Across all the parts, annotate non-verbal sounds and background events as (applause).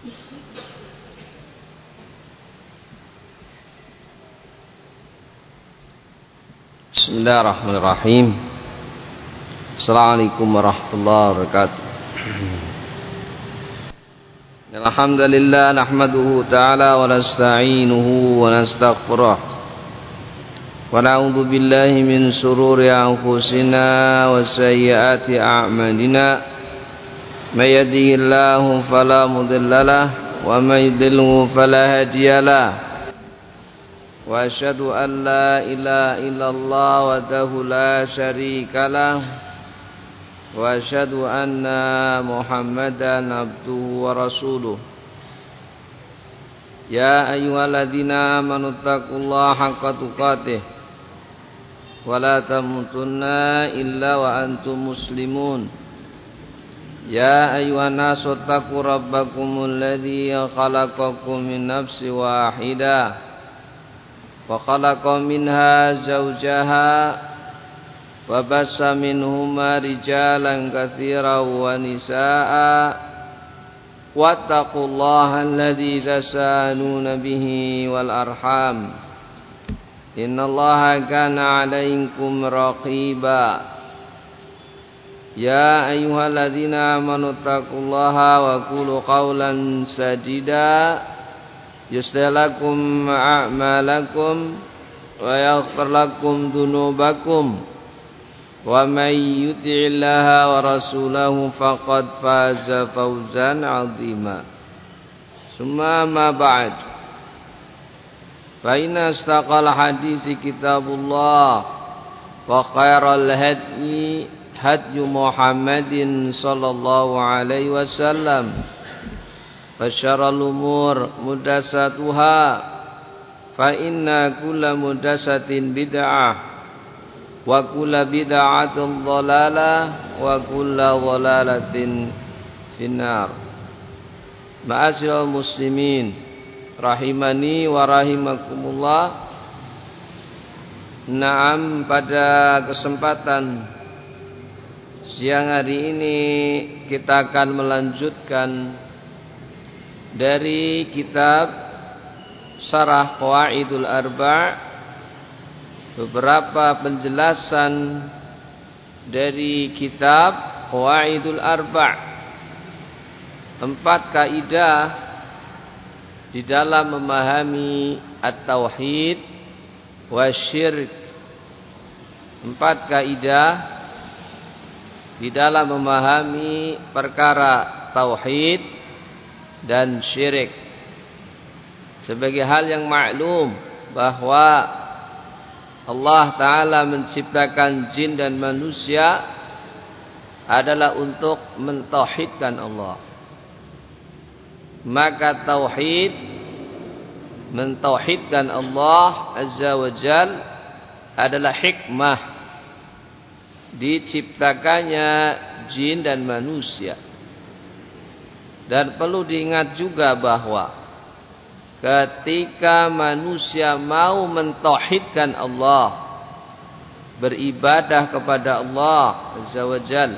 Bismillahirrahmanirrahim Assalamualaikum warahmatullahi wabarakatuh Alhamdulillah nahmaduhu ta'ala wa nasta'inuhu wa nastaghfiruh wa na'udzu billahi min shururi anfusina wa sayyiati a'malina may yahdihillahu fala mudhillalah wa may yudlilhu fala hadiyalah وأشهد أن لا إله إلا الله وحده لا شريك له وأشهد أن محمدا عبده ورسوله. يا أيها الذين آمنوا اتقوا الله حق تقاته ولا تموتن إلا وأنتم مسلمون. يا أيها الناس اتقوا ربكم الذي خلقكم من نفس واحده وخلق منها زوجها وبس منهما رجالا كثيرا ونساء واتقوا الله الذي تسالون به والأرحام إن الله كان عليكم رقيبا يا أيها الذين آمنوا اتقوا الله وقولوا قولا سديدا يصلح لكم أعمالكم ويغفر لكم ذنوبكم ومن يطع الله ورسوله فقد فاز فوزا عظيما ثم ما بعد فإن استقى الحديث كتاب الله وخير الهدي هدي محمد صلى الله عليه وسلم وشر الأمور مدساتها فإن كل مدسة بدعة وكل بدعة ضلالة وكل ضلالة في النار Ma'asyiral muslimin rahimani wa rahimakumullah Naam pada kesempatan siang hari ini kita akan melanjutkan dari kitab Syarah Qawaidul Arba' beberapa penjelasan dari kitab Qawaidul Arba' empat kaidah di dalam memahami at-tauhid wa syirk. Empat kaidah di dalam memahami perkara tauhid dan syirik. Sebagai hal yang maklum bahwa Allah taala menciptakan jin dan manusia adalah untuk mentauhidkan Allah. Maka tauhid mentauhidkan Allah azza wa jal adalah hikmah diciptakannya jin dan manusia dan perlu diingat juga bahwa ketika manusia mau mentauhidkan Allah, beribadah kepada Allah Azza wa Jal,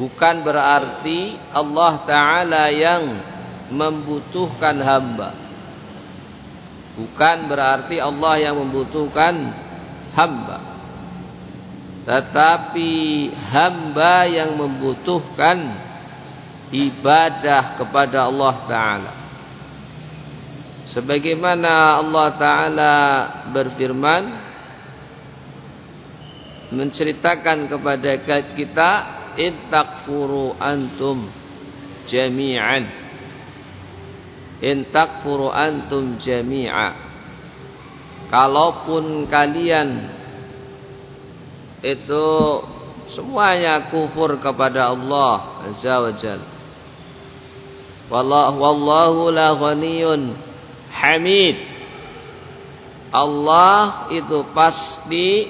bukan berarti Allah Ta'ala yang membutuhkan hamba. Bukan berarti Allah yang membutuhkan hamba. Tetapi hamba yang membutuhkan ibadah kepada Allah Ta'ala. Sebagaimana Allah Ta'ala berfirman Menceritakan kepada kita Intakfuru antum jami'an. Intakfuru antum jami'a. Kalaupun kalian Itu semuanya kufur kepada Allah Azza wa Jalla Wallahu wallahu la ghaniyun hamid. Allah itu pasti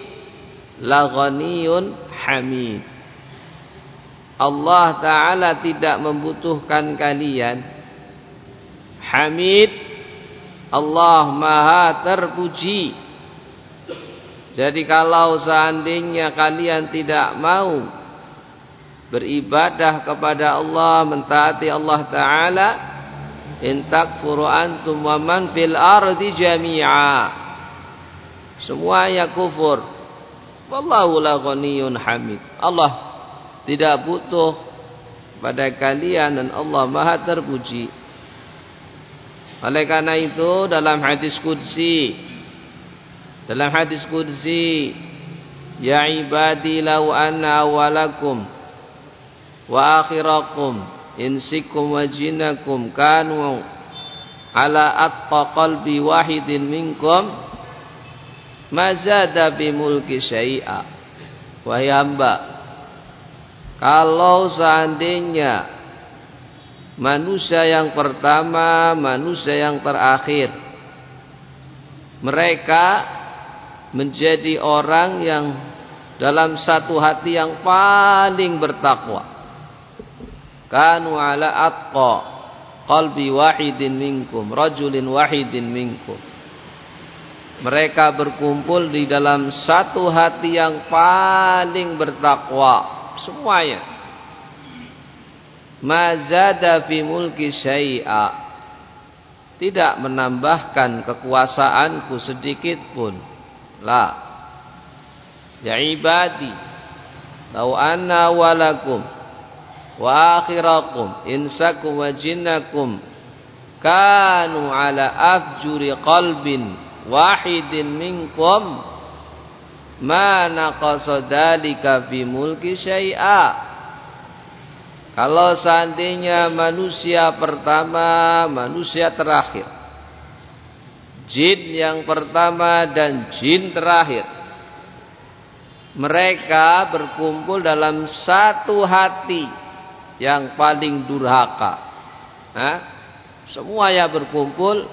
la ghaniyun hamid. Allah taala tidak membutuhkan kalian. Hamid Allah Maha terpuji. Jadi kalau seandainya kalian tidak mau beribadah kepada Allah mentaati Allah taala in takfuru antum wa fil ardi jami'a. Semuanya kufur wallahu la hamid. Allah tidak butuh pada kalian dan Allah maha terpuji. Oleh karena itu dalam hadis qudsi dalam hadis qudsi ya ibadi law anna awalakum wa akhirakum insikum wa jinakum kanu ala atqa qalbi wahidin minkum mazada bi mulki syai'a. Wahai hamba kalau seandainya manusia yang pertama manusia yang terakhir mereka menjadi orang yang dalam satu hati yang paling bertakwa. Kanu ala atqa qalbi wahidin minkum rajulin wahidin minkum. Mereka berkumpul di dalam satu hati yang paling bertakwa semuanya. Mazada fi mulki syai'a. Tidak menambahkan kekuasaanku sedikit pun la. Ya ibadi. Lau anna walakum. Wa akhirakum. Insakum wa jinnakum. Kanu ala afjuri qalbin wahidin minkum. Ma naqasa dalika fi mulki syai'a. Kalau seandainya manusia pertama manusia terakhir jin yang pertama dan jin terakhir mereka berkumpul dalam satu hati yang paling durhaka. Nah, semuanya berkumpul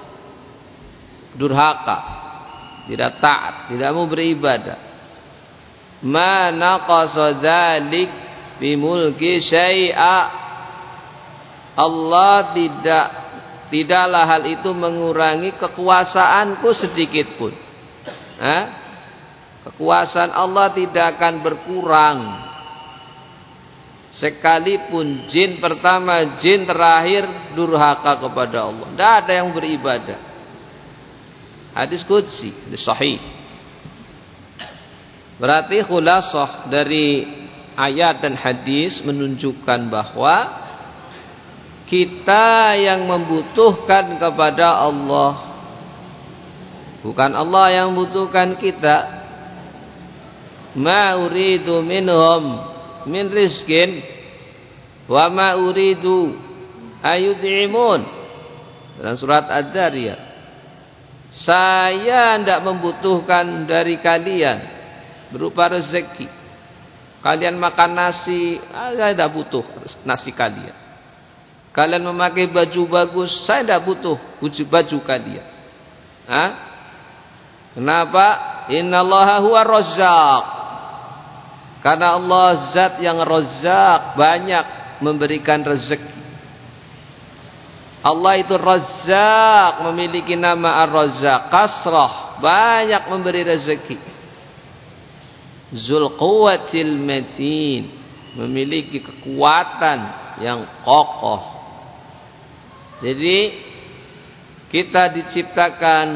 durhaka, tidak taat, tidak mau beribadah. Ma naqasa dzalik bi mulki syai'a. Allah tidak tidaklah hal itu mengurangi kekuasaanku sedikit pun. Kekuasaan Allah tidak akan berkurang Sekalipun jin pertama, jin terakhir durhaka kepada Allah. Tidak ada yang beribadah. Hadis Qudsi, hadis sahih. Berarti khulasah dari ayat dan hadis menunjukkan bahwa kita yang membutuhkan kepada Allah. Bukan Allah yang membutuhkan kita. Ma uridu minhum min rizkin wa ma uridu ayud'imun. Dalam surat Ad-Dariyah saya tidak membutuhkan dari kalian berupa rezeki. Kalian makan nasi ah, saya tidak butuh nasi kalian kalian memakai baju bagus saya tidak butuh baju, baju kalian Hah? kenapa innallaha huwa razzaq karena Allah zat yang razak banyak memberikan rezeki. Allah itu razak memiliki nama ar-razzaq, kasrah, banyak memberi rezeki. Zul quwwatil matin, memiliki kekuatan yang kokoh. Jadi kita diciptakan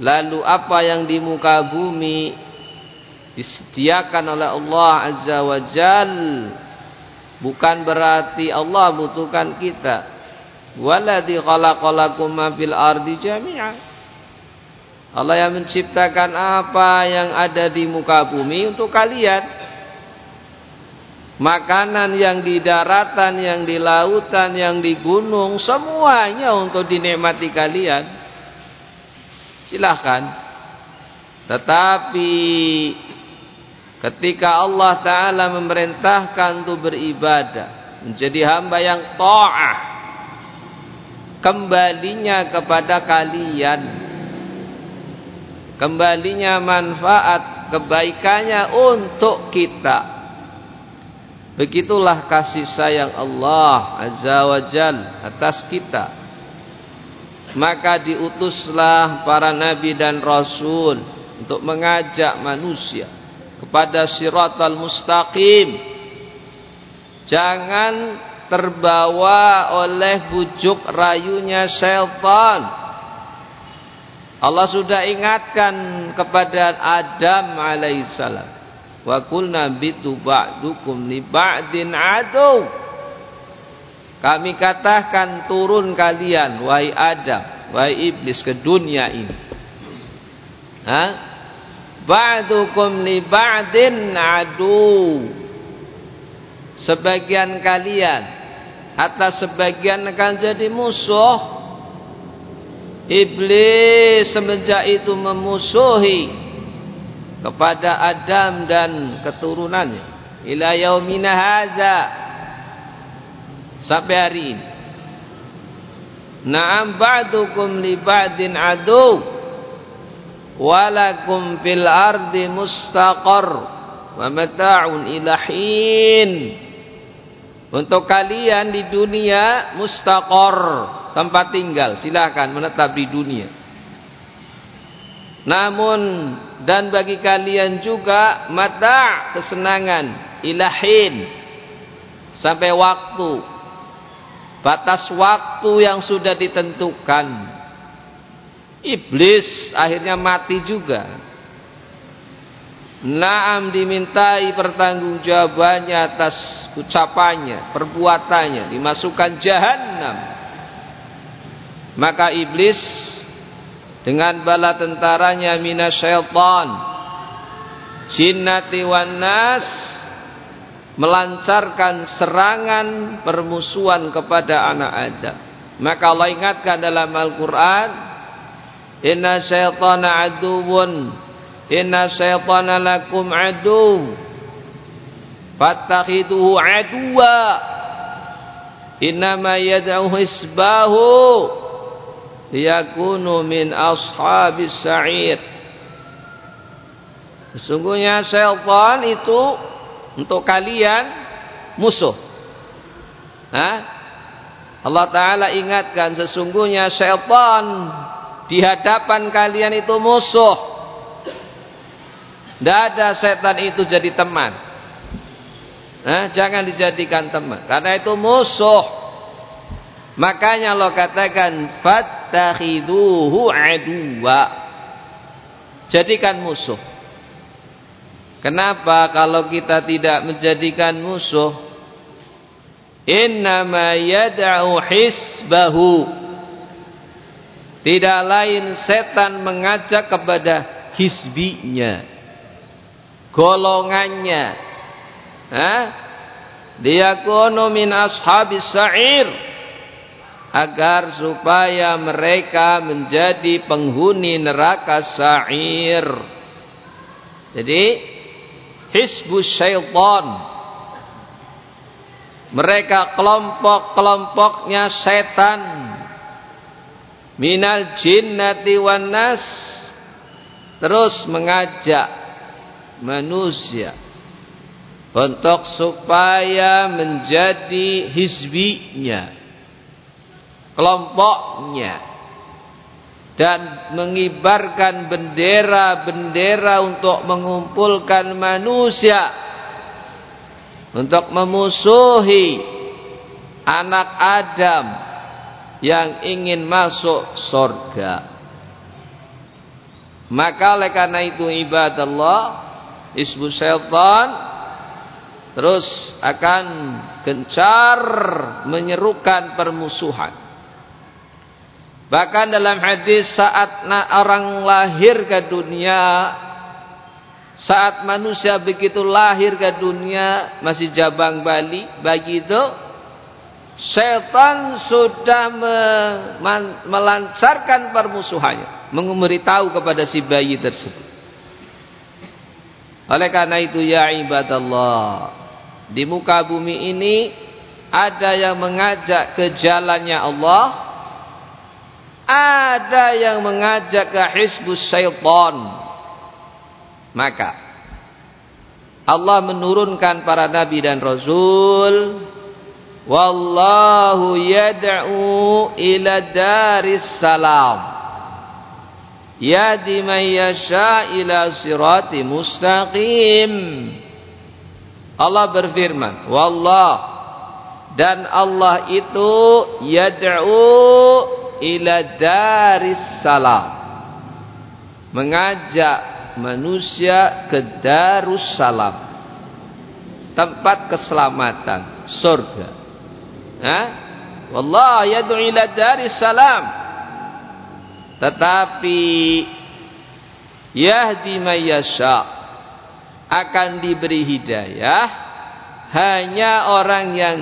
lalu apa yang di muka bumi disediakan oleh Allah Azza wa Jal bukan berarti Allah butuhkan kita. Waladhi khalaqalakum ma fil ardi jami'a Allah yang menciptakan apa yang ada di muka bumi untuk kalian makanan yang di daratan yang di lautan yang di gunung semuanya untuk dinikmati kalian silahkan tetapi Ketika Allah Ta'ala memerintahkan untuk beribadah. Menjadi hamba yang ta'ah. Kembalinya kepada kalian. Kembalinya manfaat. Kebaikannya untuk kita. Begitulah kasih sayang Allah Azza wa Jal atas kita. Maka diutuslah para nabi dan rasul untuk mengajak manusia kepada siratal mustaqim Jangan terbawa oleh bujuk rayunya syaitan. Allah sudah ingatkan kepada Adam alaihissalam. Wa qulna bitu ba'dukum li ba'din adu. Kami katakan turun kalian wahai Adam, wahai iblis ke dunia ini. Ha? Ba'dukum li ba'din adu. Sebagian kalian atas sebagian akan jadi musuh Iblis semenjak itu memusuhi kepada Adam dan keturunannya. Ila yaumina hadza sampai hari ini. Na'am ba'dukum li ba'din adu. Walakum fil ardi mustaqar. Wa mata'un ila hin. Untuk kalian di dunia mustaqor, tempat tinggal, silahkan menetap di dunia. Namun dan bagi kalian juga mata kesenangan ilahin sampai waktu batas waktu yang sudah ditentukan. Iblis akhirnya mati juga. Naam dimintai pertanggungjawabannya atas ucapannya, perbuatannya, dimasukkan jahanam. Maka iblis dengan bala tentaranya minasyaitan jinnati wan nas melancarkan serangan permusuhan kepada anak Adam. Maka Allah ingatkan dalam Al-Qur'an, "Inna syaitana aduwwun Inna syaitana lakum adu Fattakhiduhu aduwa Innama yad'u hisbahu Liyakunu min ashabis sa'ir Sesungguhnya syaitan itu Untuk kalian Musuh Hah? Allah Ta'ala ingatkan Sesungguhnya syaitan Di hadapan kalian itu musuh tidak ada setan itu jadi teman. Nah, jangan dijadikan teman. Karena itu musuh. Makanya Allah katakan fattakhiduhu aduwa. Jadikan musuh. Kenapa kalau kita tidak menjadikan musuh? Innama yad'u hisbahu. Tidak lain setan mengajak kepada hisbinya golongannya Hah? Diakunu min ashabis sa'ir agar supaya mereka menjadi penghuni neraka sa'ir. Jadi hisbus syaitan. Mereka kelompok-kelompoknya setan. Minal jinnati wan nas. Terus mengajak manusia untuk supaya menjadi hizbinya kelompoknya. Dan mengibarkan bendera-bendera untuk mengumpulkan manusia. Untuk memusuhi anak Adam yang ingin masuk surga maka oleh karena itu ibadah Allah ismu syaitan terus akan gencar menyerukan permusuhan bahkan dalam hadis saat orang lahir ke dunia saat manusia begitu lahir ke dunia masih jabang bali bagi itu setan sudah melancarkan permusuhannya memberitahu kepada si bayi tersebut. Oleh karena itu ya ibadallah di muka bumi ini ada yang mengajak ke jalannya Allah ada yang mengajak ke hisbus syaitan. Maka Allah menurunkan para nabi dan rasul wallahu yad'u ila daris salam. Yadi man yasha ila sirati mustaqim. Allah berfirman wallah. Dan Allah itu yad'u ila daris salam. Mengajak manusia ke darussalam tempat keselamatan surga. Ha? Wallah yad'u ila daris salam. Tetapi yahdi mayyasha akan diberi hidayah hanya orang yang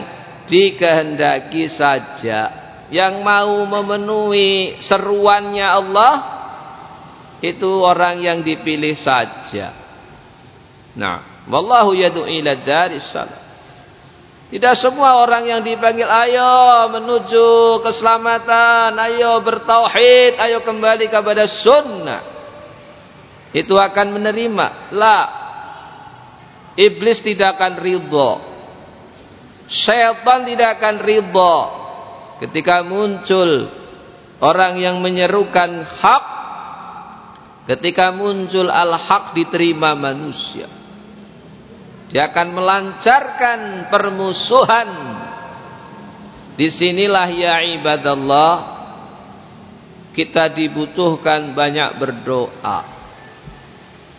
dikehendaki saja yang mau memenuhi seruannya Allah itu orang yang dipilih saja. Nah, wallahu yad'u ila daris salam. Tidak semua orang yang dipanggil ayo menuju keselamatan, ayo bertauhid, ayo kembali kepada sunnah. Itu akan menerima. La. Iblis tidak akan ridho. Syaitan tidak akan ridho ketika muncul orang yang menyerukan hak ketika muncul al-haq diterima manusia dia akan melancarkan permusuhan. Di sinilah ya ibadallah kita dibutuhkan banyak berdoa.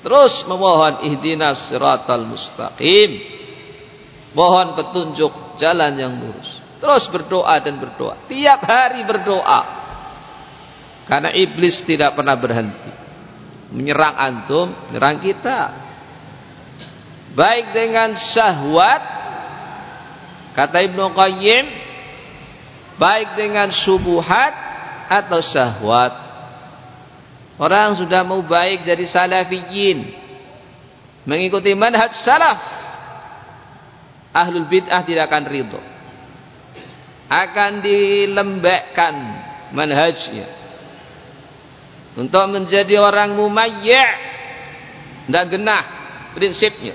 Terus memohon ihdinas siratal mustaqim. Mohon petunjuk jalan yang lurus Terus berdoa dan berdoa. Tiap hari berdoa. Karena iblis tidak pernah berhenti. Menyerang antum, menyerang kita. Baik dengan syahwat. Kata Ibnu Qayyim. Baik dengan subuhat atau syahwat. Orang sudah mau baik jadi salafiyin. Mengikuti manhaj salaf. Ahlul bid'ah tidak akan ridho akan dilembekkan manhajnya. Untuk menjadi orang mumayya' dan genah prinsipnya.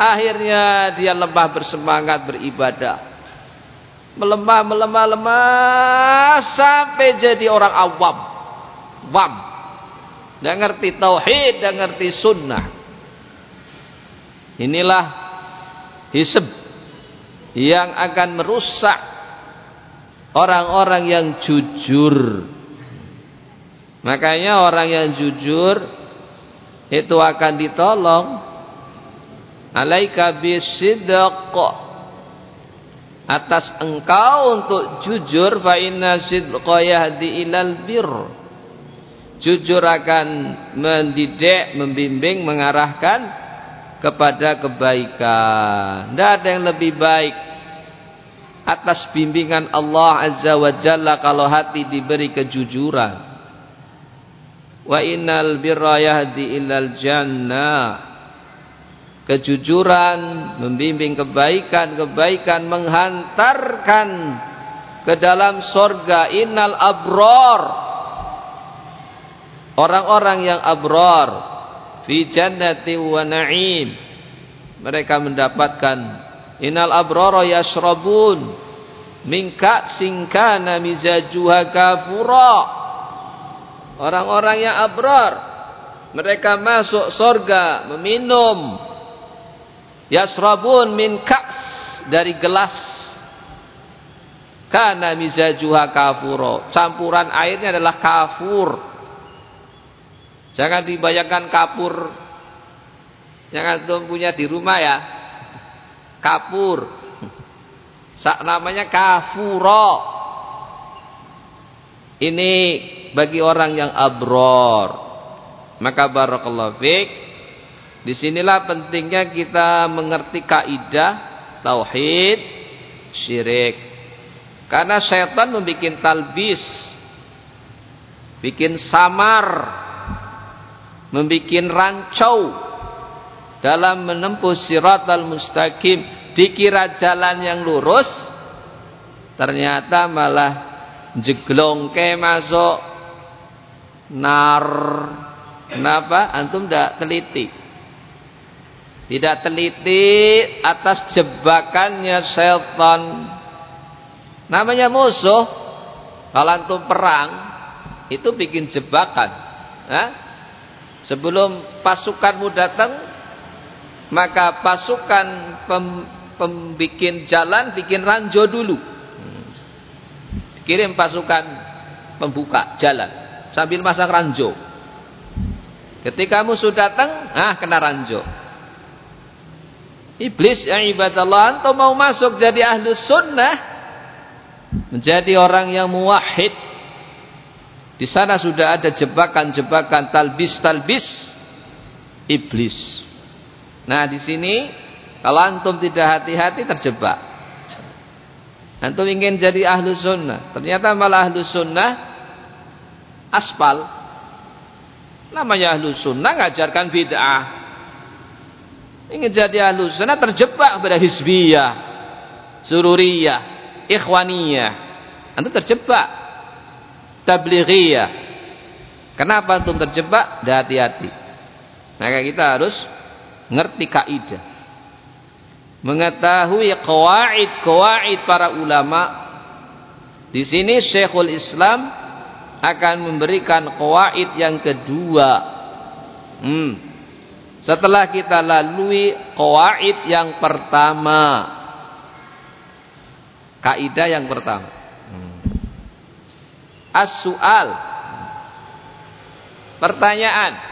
Akhirnya dia lemah bersemangat beribadah. Melemah melemah lemah sampai jadi orang awam. Wam. Dan ngerti tauhid dan ngerti sunnah. Inilah hisab yang akan merusak orang-orang yang jujur. Makanya orang yang jujur itu akan ditolong. Alaika bisidq atas engkau untuk jujur fa inna sidqa yahdi ilal bir. Jujur akan mendidik, membimbing, mengarahkan kepada kebaikan. Tidak ada yang lebih baik atas bimbingan Allah Azza wa Jalla kalau hati diberi kejujuran. Wa innal birra yahdi ilal jannah. Kejujuran membimbing kebaikan-kebaikan menghantarkan ke dalam sorga innal abror orang-orang yang abror fi jannati wa na'im mereka mendapatkan Innal abrara yashrabun min ka'sin kana mizajuha kafura. Orang-orang yang abrar mereka masuk surga meminum yasrabun min ka's dari gelas kana mizajuha kafura. Campuran airnya adalah kafur. Jangan dibayangkan kapur yang antum punya di rumah ya kapur Sak namanya kafuro. Ini bagi orang yang abror. Maka barakallahu fik di sinilah pentingnya kita mengerti kaidah tauhid syirik. Karena setan membuat talbis bikin samar membuat rancau dalam menempuh siratal mustaqim dikira jalan yang lurus ternyata malah jeglongke masuk nar. Kenapa? Antum tidak teliti. Tidak teliti atas jebakannya setan. Namanya musuh kalau antum perang itu bikin jebakan. Nah, sebelum pasukanmu datang maka pasukan pem, pembikin jalan bikin ranjo dulu. Kirim pasukan pembuka jalan sambil masang ranjo. Ketika musuh datang, ah kena ranjo. Iblis yang ibadallah antum mau masuk jadi ahlu sunnah menjadi orang yang muwahhid di sana sudah ada jebakan-jebakan talbis-talbis iblis. Nah, di sini kalau antum tidak hati-hati terjebak. Antum ingin jadi ahlu sunnah, ternyata malah ahlu sunnah aspal. Namanya ahlu sunnah ngajarkan bid'ah. Ingin jadi ahlu sunnah terjebak pada hizbiyah, sururiyah, ikhwaniyah. Antum terjebak. Tablighiyah. Kenapa antum terjebak? Hati-hati. Maka kita harus ngerti kaidah. Mengetahui kawaid-kawaid para ulama. Di sini Syekhul Islam akan memberikan kawaid yang kedua. Hmm. Setelah kita lalui kawaid yang pertama. Kaidah yang pertama. Hmm. As-su'al. Pertanyaan.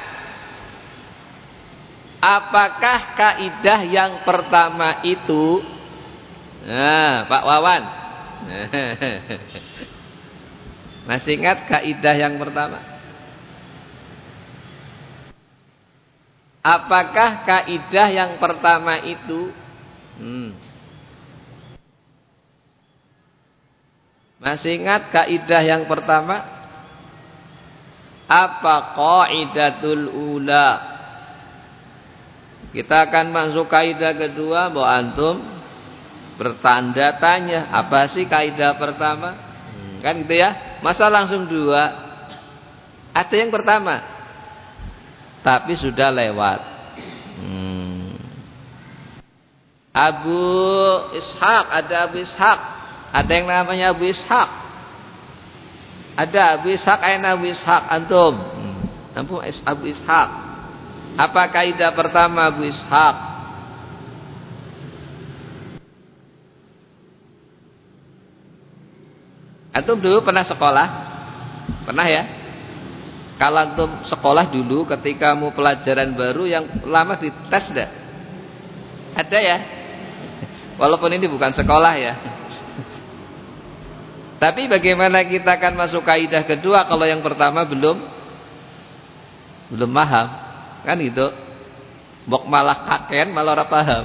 Apakah kaidah yang pertama itu Nah, Pak Wawan. (laughs) Masih ingat kaidah yang pertama? Apakah kaidah yang pertama itu hmm. Masih ingat kaidah yang pertama? Apa qaidatul ula? Kita akan masuk kaidah kedua, bahwa antum bertanda tanya, apa sih kaidah pertama? Hmm. Kan gitu ya? Masa langsung dua? Ada yang pertama. Tapi sudah lewat. Hmm. Abu Ishaq, ada Abu Ishaq. Ada yang namanya Abu Ishaq. Ada Abu Ishaq, ayat Abu Ishaq antum. Hmm. Abu Ishaq. Apa kaidah pertama Abu Ishaq? Antum dulu pernah sekolah? Pernah ya? Kalau antum sekolah dulu ketika mau pelajaran baru yang lama dites dah. Ada ya? Walaupun ini bukan sekolah ya. Tapi bagaimana kita akan masuk kaidah kedua kalau yang pertama belum belum paham? Kan gitu. Bok malah kaken malah ora paham.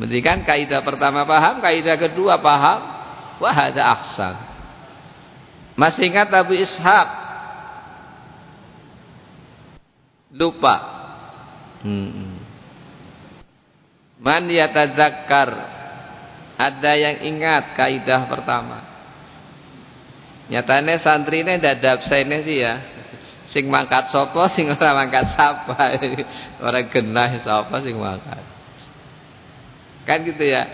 Mendingan kaidah pertama paham, kaidah kedua paham, Wah ada ahsan. Masih ingat Abu Ishaq? Lupa. Hmm. Man yatazakkar. Ada yang ingat kaidah pertama. Nyatanya santri ini tidak ada absennya sih ya. Sing mangkat sopo, sing orang mangkat sapa. (laughs) orang genah sopo sing mangkat. Kan gitu ya.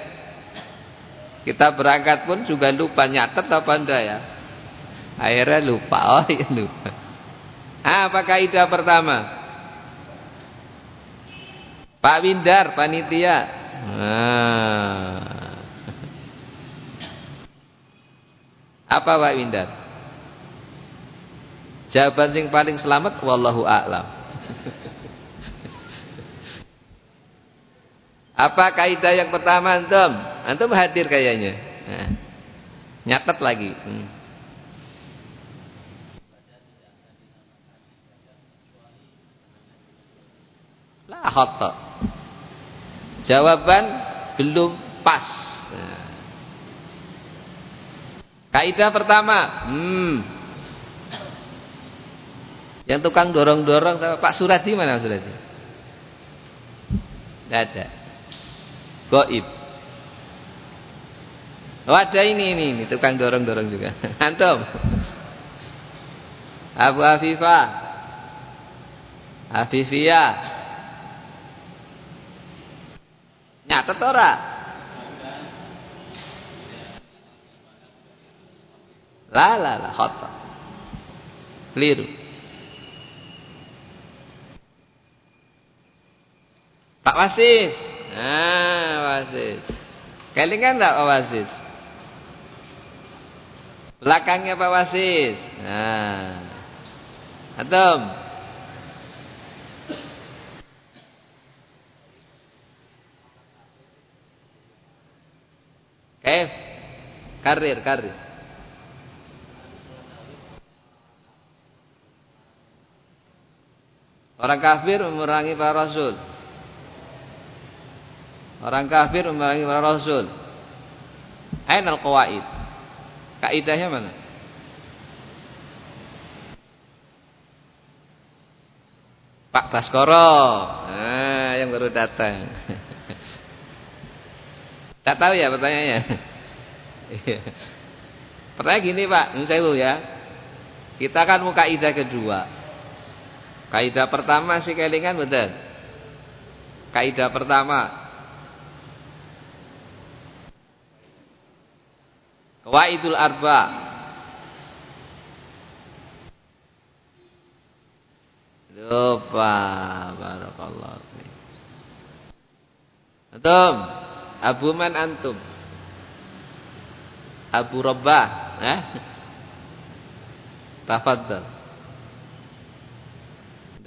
Kita berangkat pun juga lupa nyatet apa enggak ya? Akhirnya lupa. Oh iya lupa. Apa kaidah pertama? Pak Windar, panitia. Nah. Apa Pak Windar? Jawaban sing paling selamat wallahu a'lam. Apa kaidah yang pertama antum? Antum hadir kayaknya. Nah, nyatet lagi. Hmm. La khata. Jawaban belum pas. Nah. Kaidah pertama, hmm. Yang tukang dorong-dorong sama Pak Surati mana Surati? Tidak ada. Goib. Oh ada ini, ini, ini tukang dorong-dorong juga. (laughs) Antum. Abu Afifah. Afifia. Nyatet ora? La la la. Pak Wasif. Nah, Wasis. Kelingan enggak Pak Wasis? Belakangnya Pak Wasis. Nah. Atom. Eh, karir, karir. Orang kafir memerangi para rasul. Orang kafir memerangi para rasul. Ainal qawaid. Kaidahnya mana? Pak Baskoro. Nah, yang baru datang. (laughs) Tak tahu ya pertanyaannya. (laughs) Pertanyaan gini Pak, saya dulu ya. Kita kan mau kaidah kedua. Kaidah pertama sih kelingan betul. Kaidah pertama. Qawaidul arba. Lupa barakallahu Antum Abu man antum Abu Rabbah eh? Tafadhal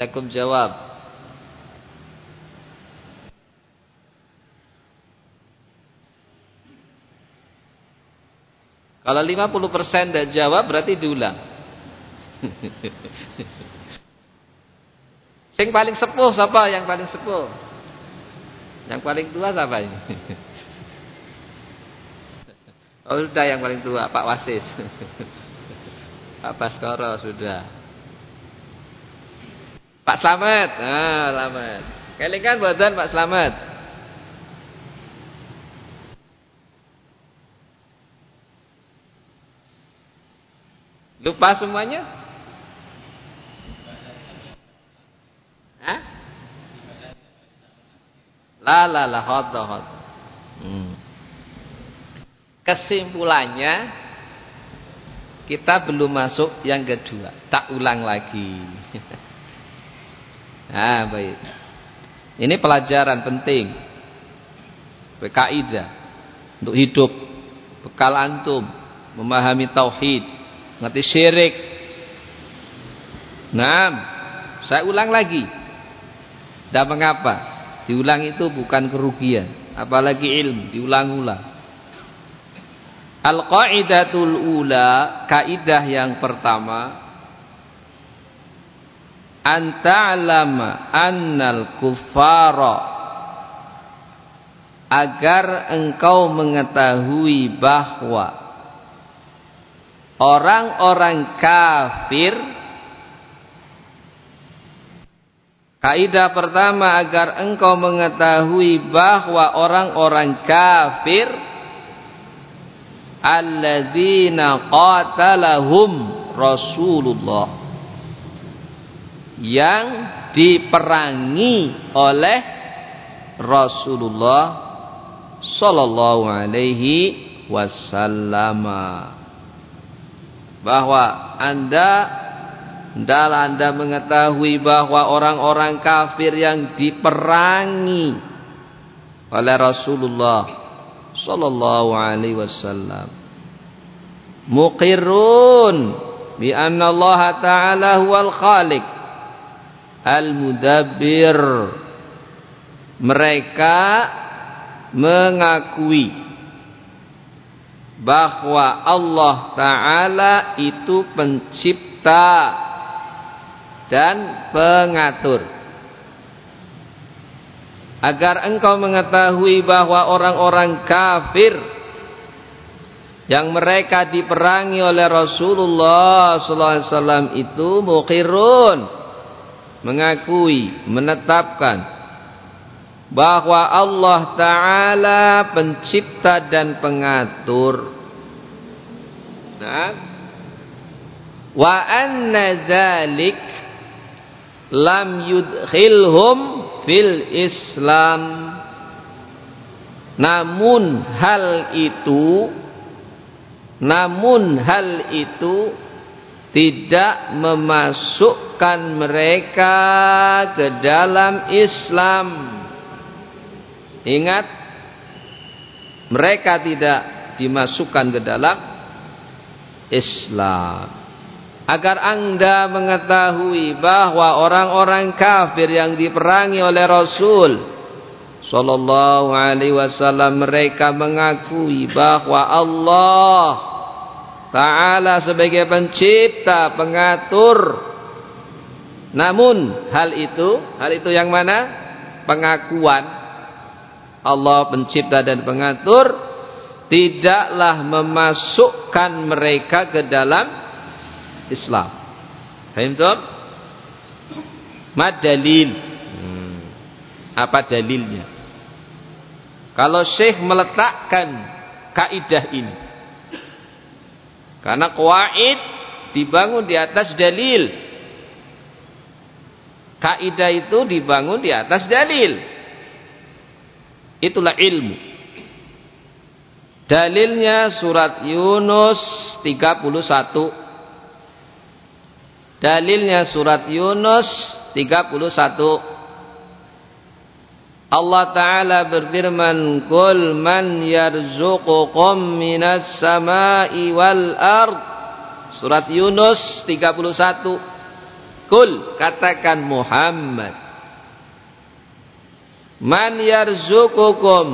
Lakum jawab. Kalau 50% tidak jawab berarti diulang. (laughs) Sing paling sepuh siapa yang paling sepuh? Yang paling tua siapa ini? (laughs) Oh sudah yang paling tua Pak Wasis. (laughs) Pak Baskoro sudah. Pak Slamet. Nah, Slamet. Kelingan badan Pak Slamet. Lupa semuanya? Hah? La la la hot hot. Hmm. Kesimpulannya kita belum masuk yang kedua. Tak ulang lagi. Nah, (laughs) baik. Ini pelajaran penting. Kaidah untuk hidup. Bekal antum memahami tauhid, ngerti syirik. Nah, saya ulang lagi. Dan mengapa? Diulang itu bukan kerugian, apalagi ilmu, diulang-ulang. Al-qaidatul ula, kaidah yang pertama anta'lama annal kuffara agar engkau mengetahui bahwa orang-orang kafir. Kaidah pertama agar engkau mengetahui bahwa orang-orang kafir. Alladzina qatalahum Rasulullah. Yang diperangi oleh Rasulullah sallallahu alaihi wasallam bahwa Anda hendaklah Anda mengetahui bahwa orang-orang kafir yang diperangi oleh Rasulullah sallallahu alaihi wasallam. Muqirrun bi anna Allah taala huwal khaliq Al-Mudabbir. Mereka mengakui bahwa Allah taala itu pencipta dan pengatur. Agar engkau mengetahui bahwa orang-orang kafir yang mereka diperangi oleh Rasulullah wasallam itu muqirrun mengakui, menetapkan bahwa Allah Ta'ala pencipta dan pengatur. Nah, wa anna dzalik lam yudkhilhum fil Islam. Namun hal itu namun hal itu tidak memasukkan mereka ke dalam Islam. Ingat, mereka tidak dimasukkan ke dalam Islam. Agar anda mengetahui bahwa orang-orang kafir yang diperangi oleh Rasul Sallallahu alaihi wasallam mereka mengakui bahwa Allah Ta'ala sebagai pencipta, pengatur. Namun hal itu, hal itu yang mana? Pengakuan Allah pencipta dan pengatur tidaklah memasukkan mereka ke dalam Islam. Paham tuh? Mad dalil. Hmm. Apa dalilnya? Kalau Syekh meletakkan kaidah ini. Karena kuaid dibangun di atas dalil. Kaidah itu dibangun di atas dalil. Itulah ilmu. Dalilnya surat Yunus 31. Dalilnya surat Yunus 31. Allah Ta'ala berfirman Qul man yarzuqukum minas sama'i wal ard Surat Yunus 31 Kul katakan Muhammad Man yarzukukum.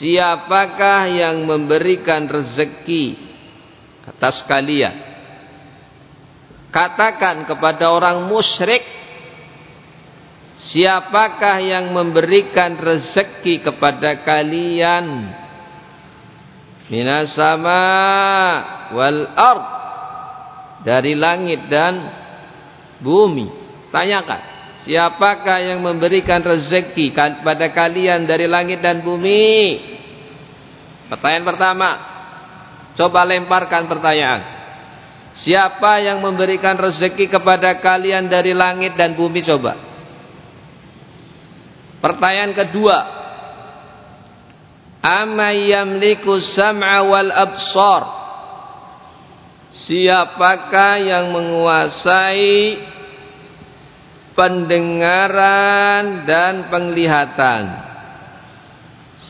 Siapakah yang memberikan rezeki? Atas kalian Katakan kepada orang musyrik Siapakah yang memberikan rezeki kepada kalian? Minasama wal ard. Dari langit dan bumi. Tanyakan, siapakah yang memberikan rezeki kepada kalian dari langit dan bumi? Pertanyaan pertama. Coba lemparkan pertanyaan. Siapa yang memberikan rezeki kepada kalian dari langit dan bumi coba? Pertanyaan kedua. Amma yamliku sam'a wal absar? Siapakah yang menguasai pendengaran dan penglihatan.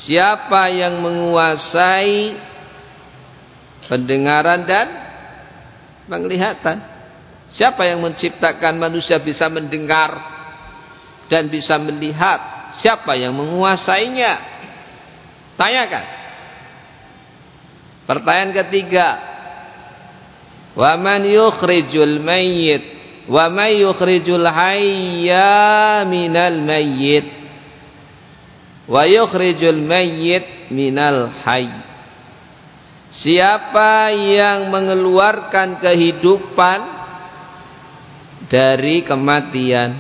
Siapa yang menguasai pendengaran dan penglihatan? Siapa yang menciptakan manusia bisa mendengar dan bisa melihat? Siapa yang menguasainya? Tanyakan. Pertanyaan ketiga. Wa man yukhrijul mayyit wa may yukhrijul hayya minal mayyit. Wa yukhrijul mayyit minal hayy. Siapa yang mengeluarkan kehidupan dari kematian?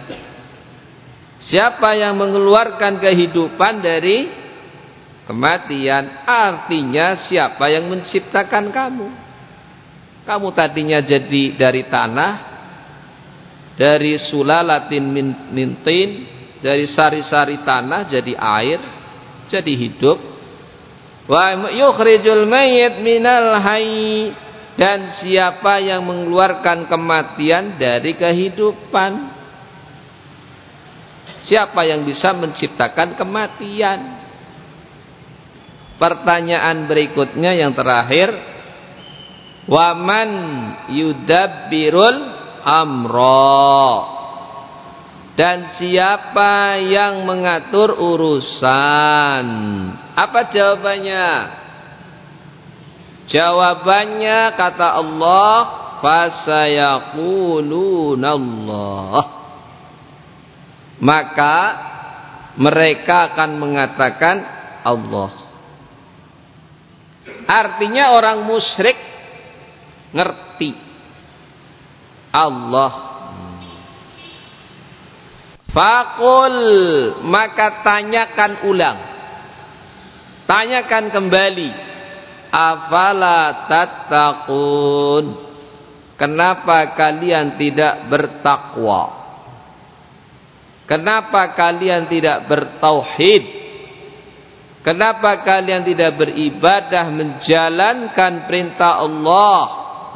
Siapa yang mengeluarkan kehidupan dari kematian? Artinya siapa yang menciptakan kamu? Kamu tadinya jadi dari tanah dari sulalatin min, mintin dari sari-sari tanah jadi air jadi hidup. Wa yukhrijul mayyit minal hayy. Dan siapa yang mengeluarkan kematian dari kehidupan. Siapa yang bisa menciptakan kematian? Pertanyaan berikutnya yang terakhir. Waman yudabbirul amro dan siapa yang mengatur urusan? Apa jawabannya? Jawabannya kata Allah fasayaqulunallah. Maka mereka akan mengatakan Allah. Artinya orang musyrik ngerti Allah. Fakul maka tanyakan ulang. Tanyakan kembali. Afala tattaqun? Kenapa kalian tidak bertakwa? Kenapa kalian tidak bertauhid? Kenapa kalian tidak beribadah Menjalankan perintah Allah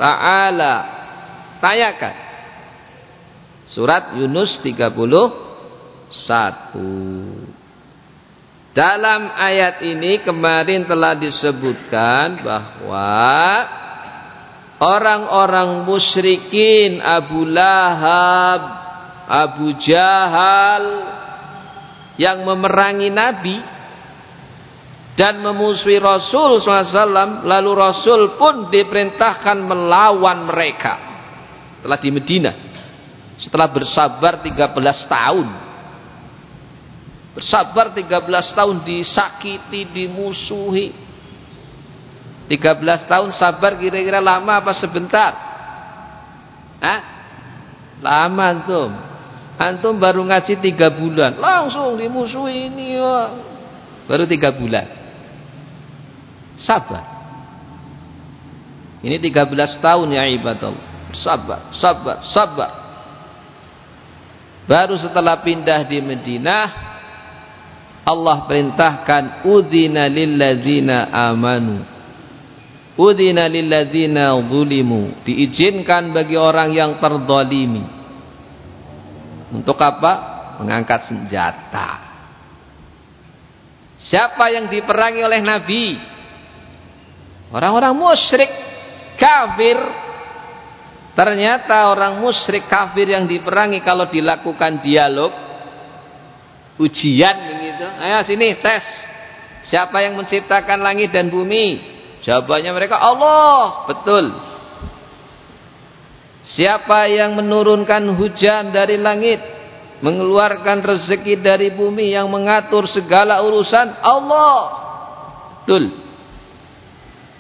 Ta'ala Tanyakan. Surat Yunus 31. Dalam ayat ini kemarin telah disebutkan bahwa orang-orang musyrikin Abu Lahab, Abu Jahal yang memerangi Nabi dan memusuhi Rasul SAW lalu Rasul pun diperintahkan melawan mereka telah di Medina setelah bersabar 13 tahun Bersabar 13 tahun disakiti, dimusuhi. 13 tahun sabar kira-kira lama apa sebentar? Hah? Lama antum. Antum baru ngaji 3 bulan, langsung dimusuhi ini. Ya. Baru 3 bulan. Sabar. Ini 13 tahun ya ibadah. Sabar, sabar, sabar. Baru setelah pindah di Madinah Allah perintahkan udzina lilladzina amanu. Udzina lilladzina zulimu. Diizinkan bagi orang yang terzalimi untuk apa? Mengangkat senjata. Siapa yang diperangi oleh nabi? Orang-orang musyrik kafir ternyata orang musyrik kafir yang diperangi kalau dilakukan dialog ujian begitu. Ayo sini tes. Siapa yang menciptakan langit dan bumi? Jawabannya mereka Allah. Betul. Siapa yang menurunkan hujan dari langit? Mengeluarkan rezeki dari bumi yang mengatur segala urusan? Allah. Betul.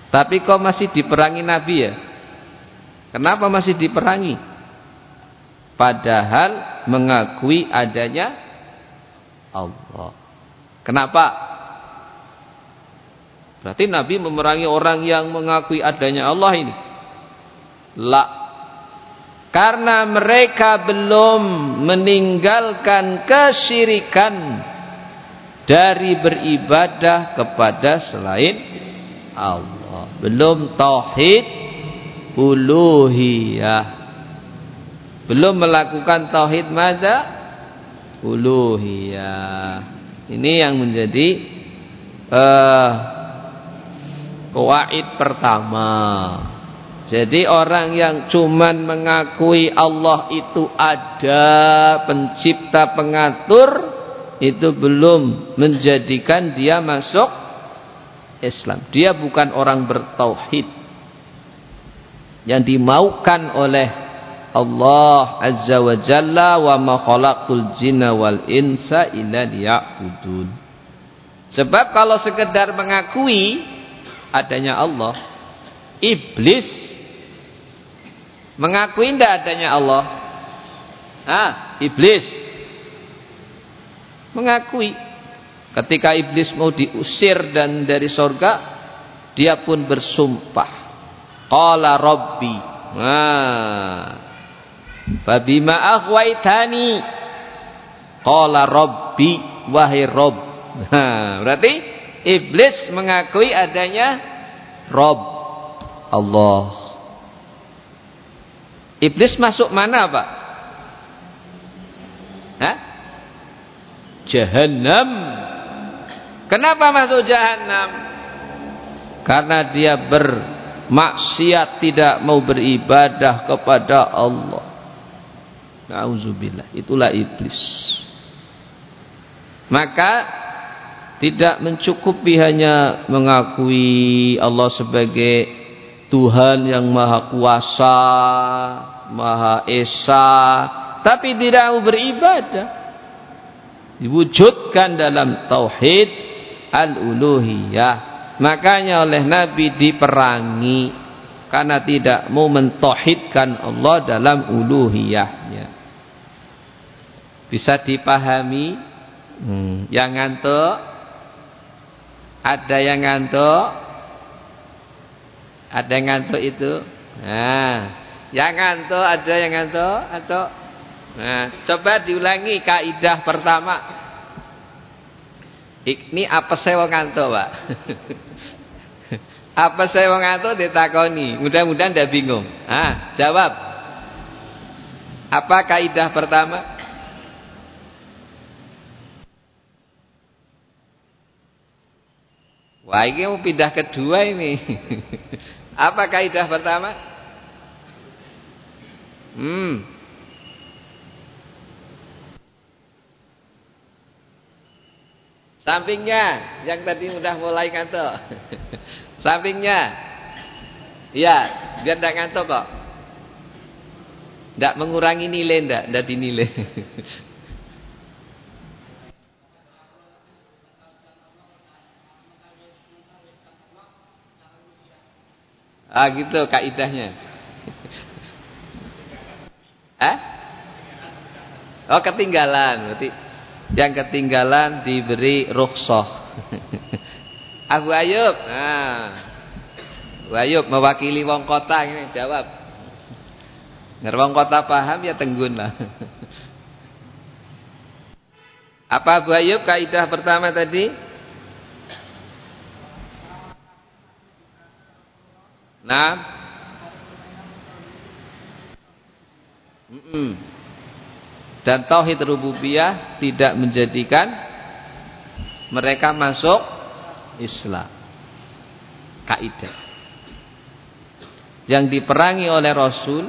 Tapi kok masih diperangi Nabi ya? Kenapa masih diperangi? Padahal mengakui adanya Allah. Kenapa? Berarti Nabi memerangi orang yang mengakui adanya Allah ini. La. Karena mereka belum meninggalkan kesyirikan dari beribadah kepada selain Allah. Belum tauhid uluhiyah. Belum melakukan tauhid mada? uluhiyah. Ini yang menjadi uh, kawaid pertama. Jadi orang yang cuman mengakui Allah itu ada pencipta pengatur itu belum menjadikan dia masuk Islam. Dia bukan orang bertauhid. Yang dimaukan oleh Allah Azza wa Jalla wa ma khalaqtul jinna wal insa illa liya'budun. Sebab kalau sekedar mengakui adanya Allah, iblis mengakui tidak adanya Allah. Ah, iblis mengakui ketika iblis mau diusir dan dari sorga dia pun bersumpah qala rabbi nah Fabima aghwaitani qala rabbi wahai rabb. Nah, berarti iblis mengakui adanya Rabb Allah. Iblis masuk mana, Pak? Hah? Jahannam. Kenapa masuk jahannam? Karena dia bermaksiat tidak mau beribadah kepada Allah. Nauzubillah. Itulah iblis. Maka tidak mencukupi hanya mengakui Allah sebagai Tuhan yang maha kuasa, maha esa, tapi tidak mau beribadah. Diwujudkan dalam tauhid al-uluhiyah. Makanya oleh Nabi diperangi karena tidak mau mentauhidkan Allah dalam uluhiyahnya. Bisa dipahami? Hmm. Yang ngantuk? Ada yang ngantuk? Ada yang ngantuk itu? Nah, yang ngantuk ada yang ngantuk atau Nah, coba diulangi kaidah pertama. Ini apa mau ngantuk, Pak? (laughs) apa saya mau ngantuk ditakoni. Mudah-mudahan tidak bingung. Ah, jawab. Apa kaidah pertama? Wah, ini mau pindah kedua ini. (laughs) Apa kaidah pertama? Hmm. Sampingnya, yang tadi udah mulai ngantuk. (laughs) Sampingnya. Ya, biar tidak ngantuk kok. Tidak mengurangi nilai, tidak, tidak dinilai. (laughs) Ah gitu kaidahnya. (laughs) eh? Oh ketinggalan berarti yang ketinggalan diberi rukhsah. (laughs) Abu Ayub. Nah. Abu Ayub mewakili wong kota ini jawab. Ngar wong kota paham ya tenggun lah. Apa Abu Ayub kaidah pertama tadi? Nah. Mm -mm. Dan tauhid rububiyah tidak menjadikan mereka masuk Islam. Kaidah. Yang diperangi oleh Rasul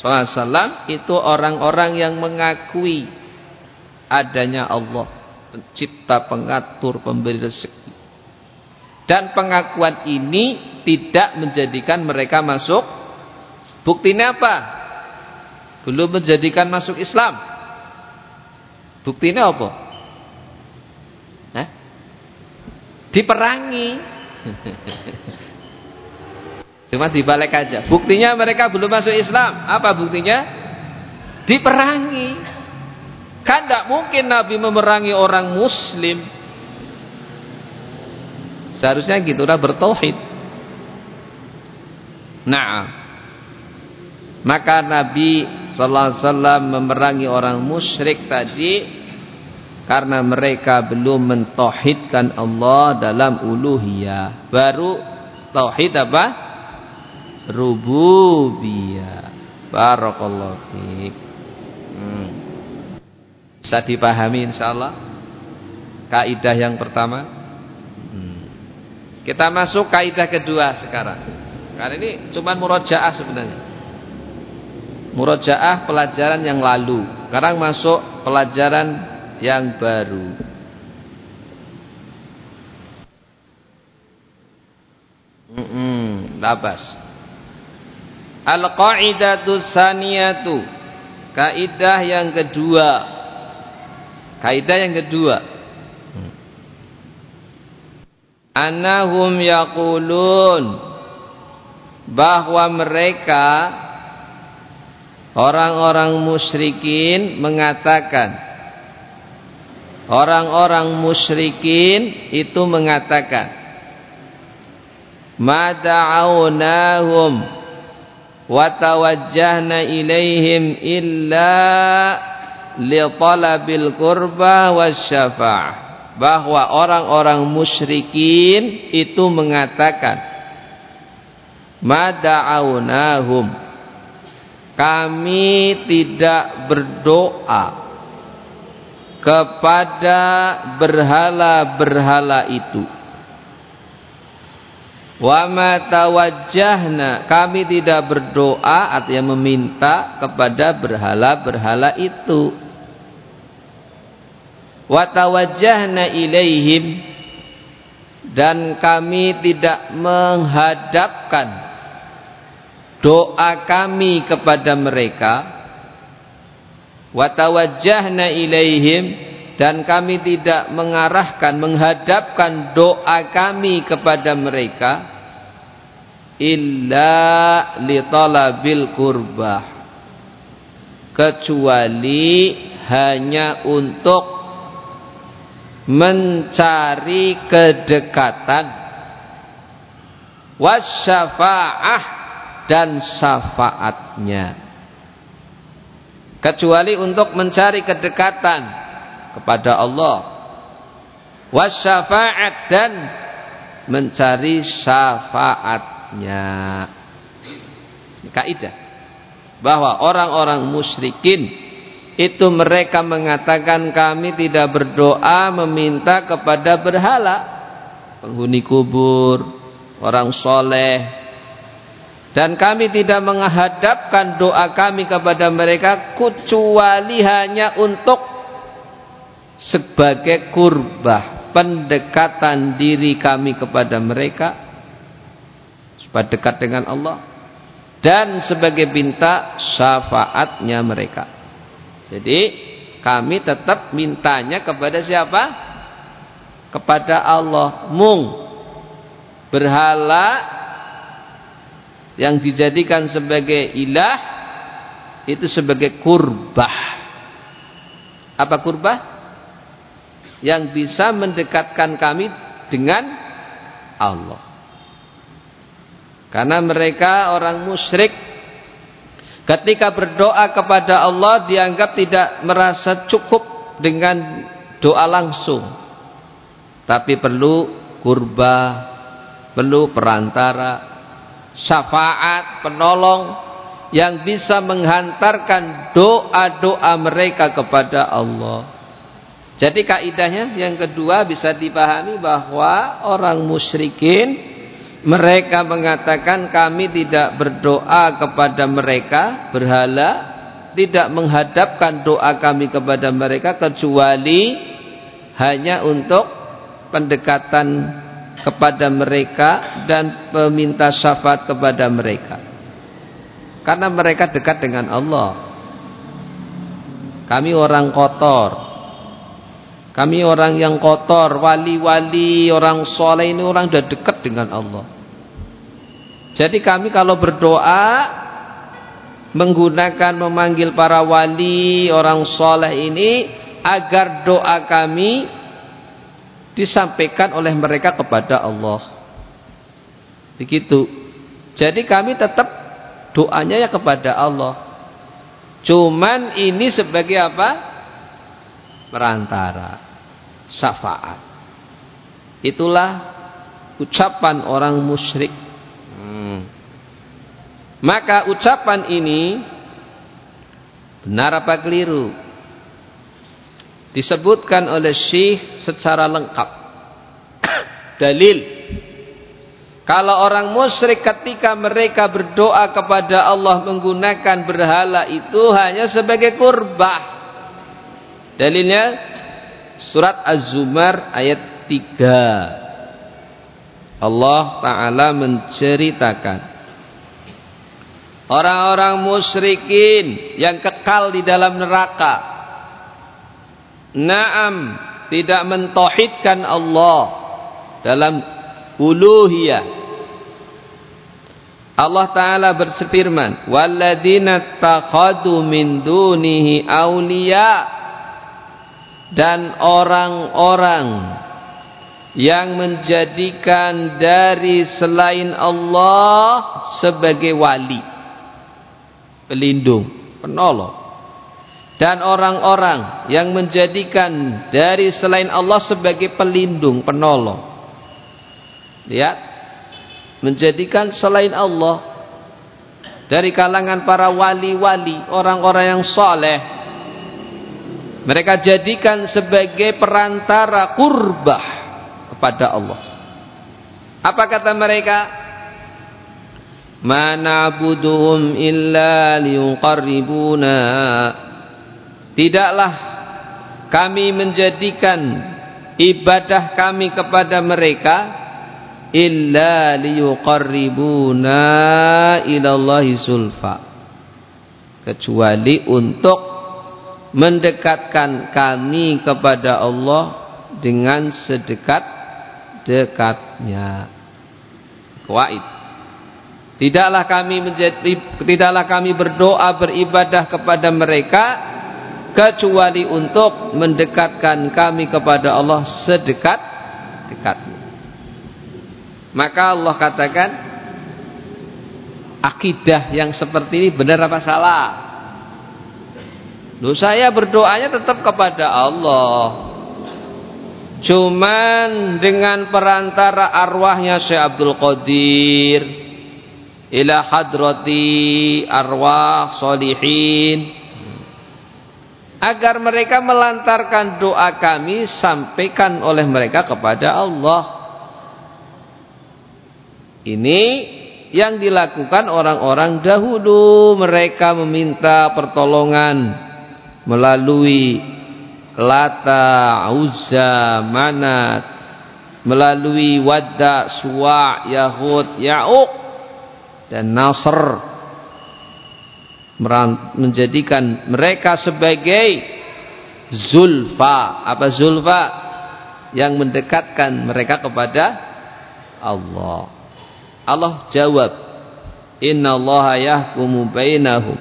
SAW itu orang-orang yang mengakui adanya Allah, pencipta, pengatur, pemberi rezeki. Dan pengakuan ini tidak menjadikan mereka masuk buktinya apa belum menjadikan masuk Islam buktinya apa Hah? Diperangi. Cuma dibalik aja. Buktinya mereka belum masuk Islam. Apa buktinya? Diperangi. Kan tidak mungkin Nabi memerangi orang muslim. Seharusnya gitu udah bertauhid. Nah, maka Nabi sallallahu alaihi wasallam memerangi orang musyrik tadi karena mereka belum mentauhidkan Allah dalam uluhiyah. Baru tauhid apa? Rububiyah. Barakallahu fiik. Hmm. Bisa dipahami insyaallah kaidah yang pertama. Hmm. Kita masuk kaidah kedua sekarang. Karena ini cuma murojaah sebenarnya. Murojaah pelajaran yang lalu. Sekarang masuk pelajaran yang baru. Mm -mm, labas. Al-qa'idatu saniyatu. Kaidah yang kedua. Kaidah yang kedua. Hmm. Anahum yaqulun bahwa mereka orang-orang musyrikin mengatakan orang-orang musyrikin itu mengatakan mada'awnahum wa tawajjahna ilaihim illa li talabil qurba wasyafa'ah bahwa orang-orang musyrikin itu mengatakan mada'awnahum kami tidak berdoa kepada berhala-berhala itu. Wa ma tawajjahna kami tidak berdoa artinya meminta kepada berhala-berhala itu. Wa tawajjahna ilaihim dan kami tidak menghadapkan doa kami kepada mereka watawajjahna ilaihim. Dan kami tidak mengarahkan menghadapkan doa kami kepada mereka. Illa li talabil kecuali hanya untuk mencari kedekatan. Wasyafa'ah dan syafaatnya kecuali untuk mencari kedekatan kepada Allah. Wasyafaat dan mencari syafaatnya. Kaidah. Bahwa orang-orang musyrikin itu mereka mengatakan kami tidak berdoa meminta kepada berhala. Penghuni kubur, orang soleh. Dan kami tidak menghadapkan doa kami kepada mereka kecuali hanya untuk sebagai kurbah pendekatan diri kami kepada mereka supaya dekat dengan Allah dan sebagai minta syafaatnya mereka. Jadi kami tetap mintanya kepada siapa? Kepada Allah. Mung berhala yang dijadikan sebagai ilah itu sebagai kurbah. Apa kurbah? Yang bisa mendekatkan kami dengan Allah. Karena mereka orang musyrik ketika berdoa kepada Allah dianggap tidak merasa cukup dengan doa langsung. Tapi perlu kurbah perlu perantara syafaat penolong yang bisa menghantarkan doa-doa mereka kepada Allah. Jadi kaidahnya yang kedua bisa dipahami bahwa orang musyrikin mereka mengatakan kami tidak berdoa kepada mereka berhala tidak menghadapkan doa kami kepada mereka kecuali hanya untuk pendekatan kepada mereka dan meminta syafaat kepada mereka. Karena mereka dekat dengan Allah. Kami orang kotor. Kami orang yang kotor, wali-wali, orang soleh ini orang sudah dekat dengan Allah. Jadi kami kalau berdoa menggunakan memanggil para wali, orang soleh ini agar doa kami disampaikan oleh mereka kepada Allah. Begitu. Jadi kami tetap doanya ya kepada Allah. Cuman ini sebagai apa? Perantara. Syafaat. Itulah ucapan orang musyrik. Hmm. Maka ucapan ini benar apa keliru? Disebutkan oleh Syekh secara lengkap. (coughs) Dalil kalau orang musyrik ketika mereka berdoa kepada Allah menggunakan berhala itu hanya sebagai kurbah. Dalilnya surat Az-Zumar ayat 3. Allah taala menceritakan orang-orang musyrikin yang kekal di dalam neraka Naam tidak mentauhidkan Allah dalam uluhiyah. Allah taala berfirman, "Walladzina takhadu min dunihi awliya" dan orang-orang yang menjadikan dari selain Allah sebagai wali, pelindung, penolong dan orang-orang yang menjadikan dari selain Allah sebagai pelindung, penolong. Lihat, menjadikan selain Allah dari kalangan para wali-wali, orang-orang yang soleh. Mereka jadikan sebagai perantara kurbah kepada Allah. Apa kata mereka? Buduhum illa liuqarribuna Tidaklah kami menjadikan ibadah kami kepada mereka illa liyuqarribuna ilallahi sulfa. Kecuali untuk mendekatkan kami kepada Allah dengan sedekat-dekatnya kuaid tidaklah kami menjadi tidaklah kami berdoa beribadah kepada mereka kecuali untuk mendekatkan kami kepada Allah sedekat-dekatnya. Maka Allah katakan akidah yang seperti ini benar apa salah? Loh saya berdoanya tetap kepada Allah. Cuman dengan perantara arwahnya Syekh Abdul Qadir ila hadrati arwah solihin agar mereka melantarkan doa kami sampaikan oleh mereka kepada Allah. Ini yang dilakukan orang-orang dahulu. Mereka meminta pertolongan melalui Lata, Uzza, Manat melalui Wadda, Suwa, Yahud, Ya'uq dan Nasr menjadikan mereka sebagai zulfa. Apa zulfa? Yang mendekatkan mereka kepada Allah. Allah jawab Inna Allah yahkumu bainahum.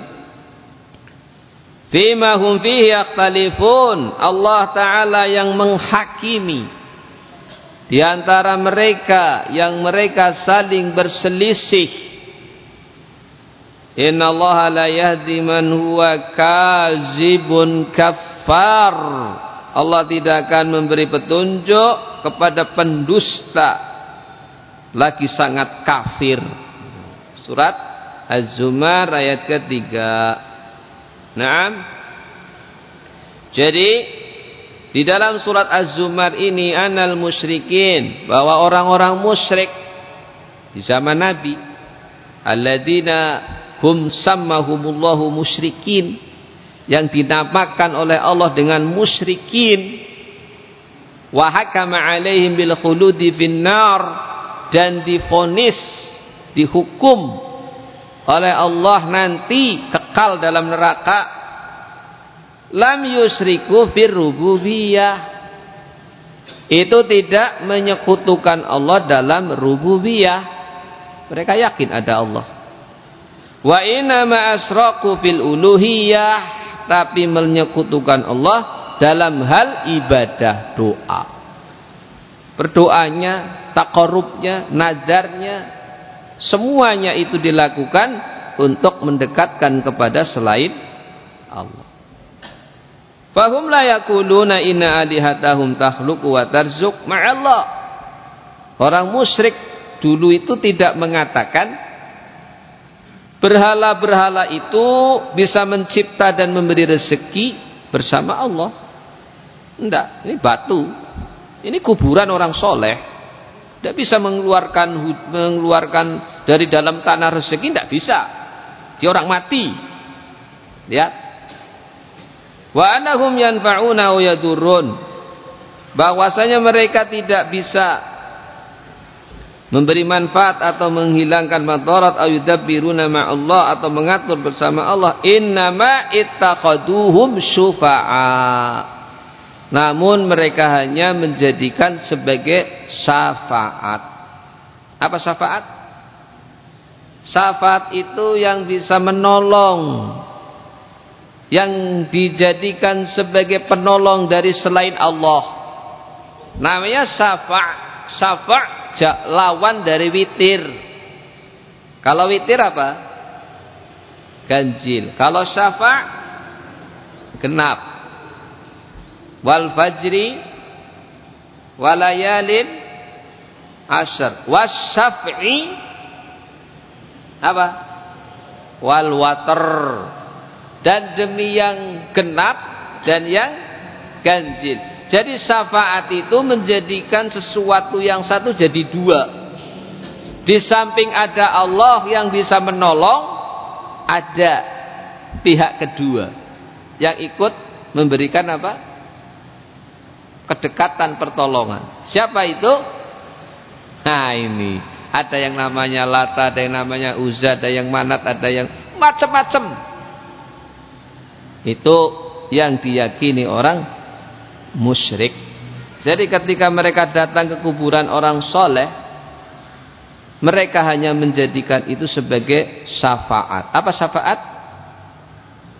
Fima hum fihi yakhtalifun. Allah Ta'ala yang menghakimi. Di antara mereka yang mereka saling berselisih Inna Allah la yahdi man huwa kazibun kafar Allah tidak akan memberi petunjuk kepada pendusta lagi sangat kafir. Surat Az-Zumar ayat ketiga. Naam. Jadi di dalam surat Az-Zumar ini anal musyrikin bahwa orang-orang musyrik di zaman Nabi alladzina hum sammahumullahu musyrikin. Yang dinamakan oleh Allah dengan musyrikin. Wa hakama alaihim bil khuludi finnar. Dan difonis dihukum oleh Allah nanti kekal dalam neraka. Lam yusriku fir rububiyah. Itu tidak menyekutukan Allah dalam rububiyah. Mereka yakin ada Allah wa inna ma asraku fil uluhiyah tapi menyekutukan Allah dalam hal ibadah doa berdoanya takorubnya, nadarnya, semuanya itu dilakukan untuk mendekatkan kepada selain Allah. Fahum la yakuluna inna alihatahum takhluqu wa tarzuk ma'allah. Orang musyrik dulu itu tidak mengatakan berhala-berhala itu bisa mencipta dan memberi rezeki bersama Allah. Tidak, ini batu. Ini kuburan orang soleh. Tidak bisa mengeluarkan mengeluarkan dari dalam tanah rezeki tidak bisa. Dia orang mati. Ya. Wa anahum yanfa'una wa yadurrun. Bahwasanya mereka tidak bisa memberi manfaat atau menghilangkan madarat aw yudabbiruna Allah atau mengatur bersama Allah innama ittakhaduhum syufa'a namun mereka hanya menjadikan sebagai syafaat. Apa syafaat? Syafaat itu yang bisa menolong yang dijadikan sebagai penolong dari selain Allah. Namanya syafa'. Syafa' lawan dari witir. Kalau witir apa? Ganjil. Kalau syafa' genap wal fajri walayalin asyar wasyaf'i apa wal water dan demi yang genap dan yang ganjil jadi syafaat itu menjadikan sesuatu yang satu jadi dua di samping ada Allah yang bisa menolong ada pihak kedua yang ikut memberikan apa kedekatan pertolongan. Siapa itu? Nah ini ada yang namanya Lata, ada yang namanya Uzza, ada yang Manat, ada yang macam-macam. Itu yang diyakini orang musyrik. Jadi ketika mereka datang ke kuburan orang soleh, mereka hanya menjadikan itu sebagai syafaat. Apa syafaat?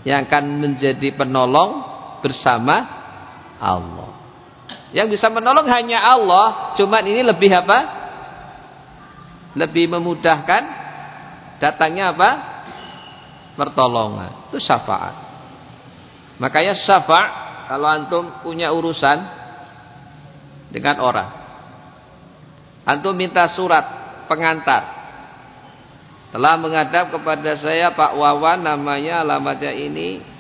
Yang akan menjadi penolong bersama Allah. Yang bisa menolong hanya Allah. Cuman ini lebih apa? Lebih memudahkan datangnya apa? Pertolongan. Itu syafaat. Makanya syafaat kalau antum punya urusan dengan orang. Antum minta surat pengantar. Telah menghadap kepada saya Pak Wawan namanya alamatnya ini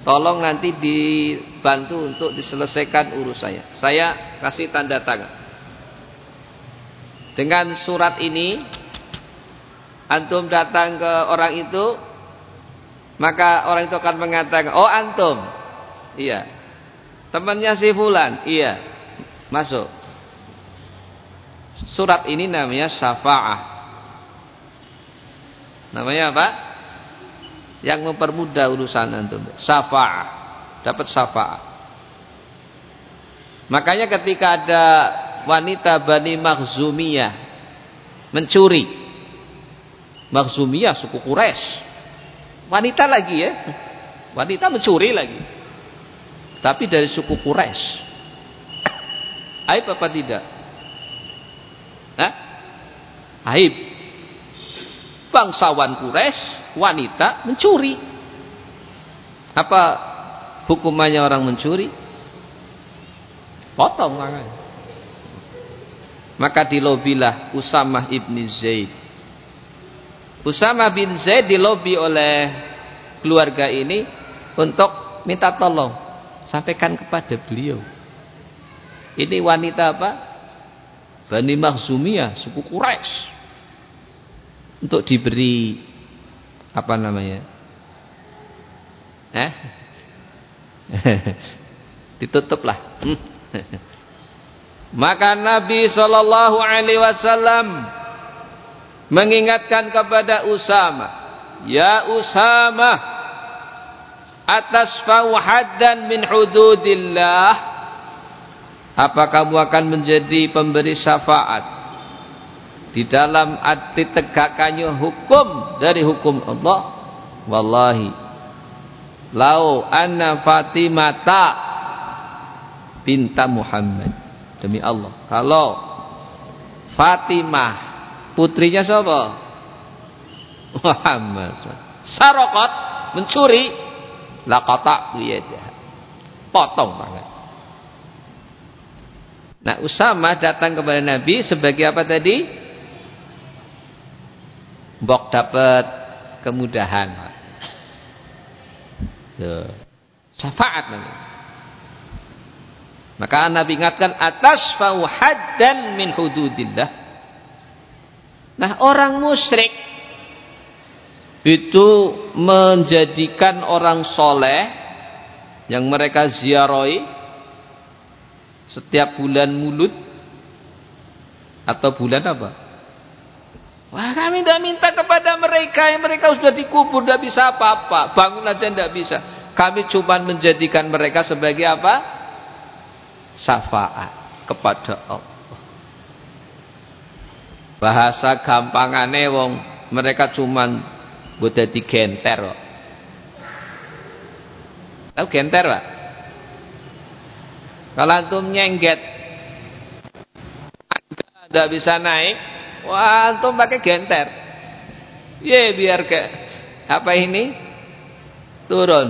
Tolong nanti dibantu untuk diselesaikan urusannya. Saya kasih tanda tangan. Dengan surat ini antum datang ke orang itu maka orang itu akan mengatakan oh antum iya. Temannya si fulan. Iya. Masuk. Surat ini namanya syafaah. Namanya apa? Yang mempermudah urusan antum. Syafaah. Dapat syafaah. Makanya ketika ada wanita Bani Makhzumiyah mencuri. Makhzumiyah suku Quraisy. Wanita lagi ya. Wanita mencuri lagi. Tapi dari suku Quraisy. Aib apa tidak? Hah? Aib. Bangsawan Quraisy, wanita mencuri. Apa hukumannya orang mencuri? Potong tangan. Maka dilobilah Usamah ibni Zaid Usama bin Zaid dilobi oleh keluarga ini untuk minta tolong sampaikan kepada beliau. Ini wanita apa? Bani Makhzumiyah, suku Quraisy. Untuk diberi apa namanya? Eh? (laughs) Ditutuplah. (laughs) Maka Nabi sallallahu alaihi wasallam mengingatkan kepada Usama ya Usama atas fauhaddan min hududillah apa kamu akan menjadi pemberi syafaat? Di dalam arti tegakkannya hukum dari hukum Allah wallahi. Lau anna fatimata binta Muhammad. Demi Allah. Kalau Fatimah Putrinya siapa? Muhammad. Sarokot mencuri lakota biyadiha. Potong tangan. Nah, Usama datang kepada Nabi sebagai apa tadi? Bok dapat kemudahan. Tuh. Syafaat namanya. Maka Nabi ingatkan atas fauhad dan min hududillah Nah orang musyrik itu menjadikan orang soleh yang mereka ziarahi setiap bulan mulut atau bulan apa? Wah kami tidak minta kepada mereka yang mereka sudah dikubur tidak bisa apa-apa bangun aja tidak bisa. Kami cuma menjadikan mereka sebagai apa? Syafaat kepada Allah bahasa gampangane wong mereka cuman buat dadi genter kok. Tahu genter pak? Kalau antum nyengget tidak bisa naik. Wah antum pakai genter. Ye biar ke apa ini? Turun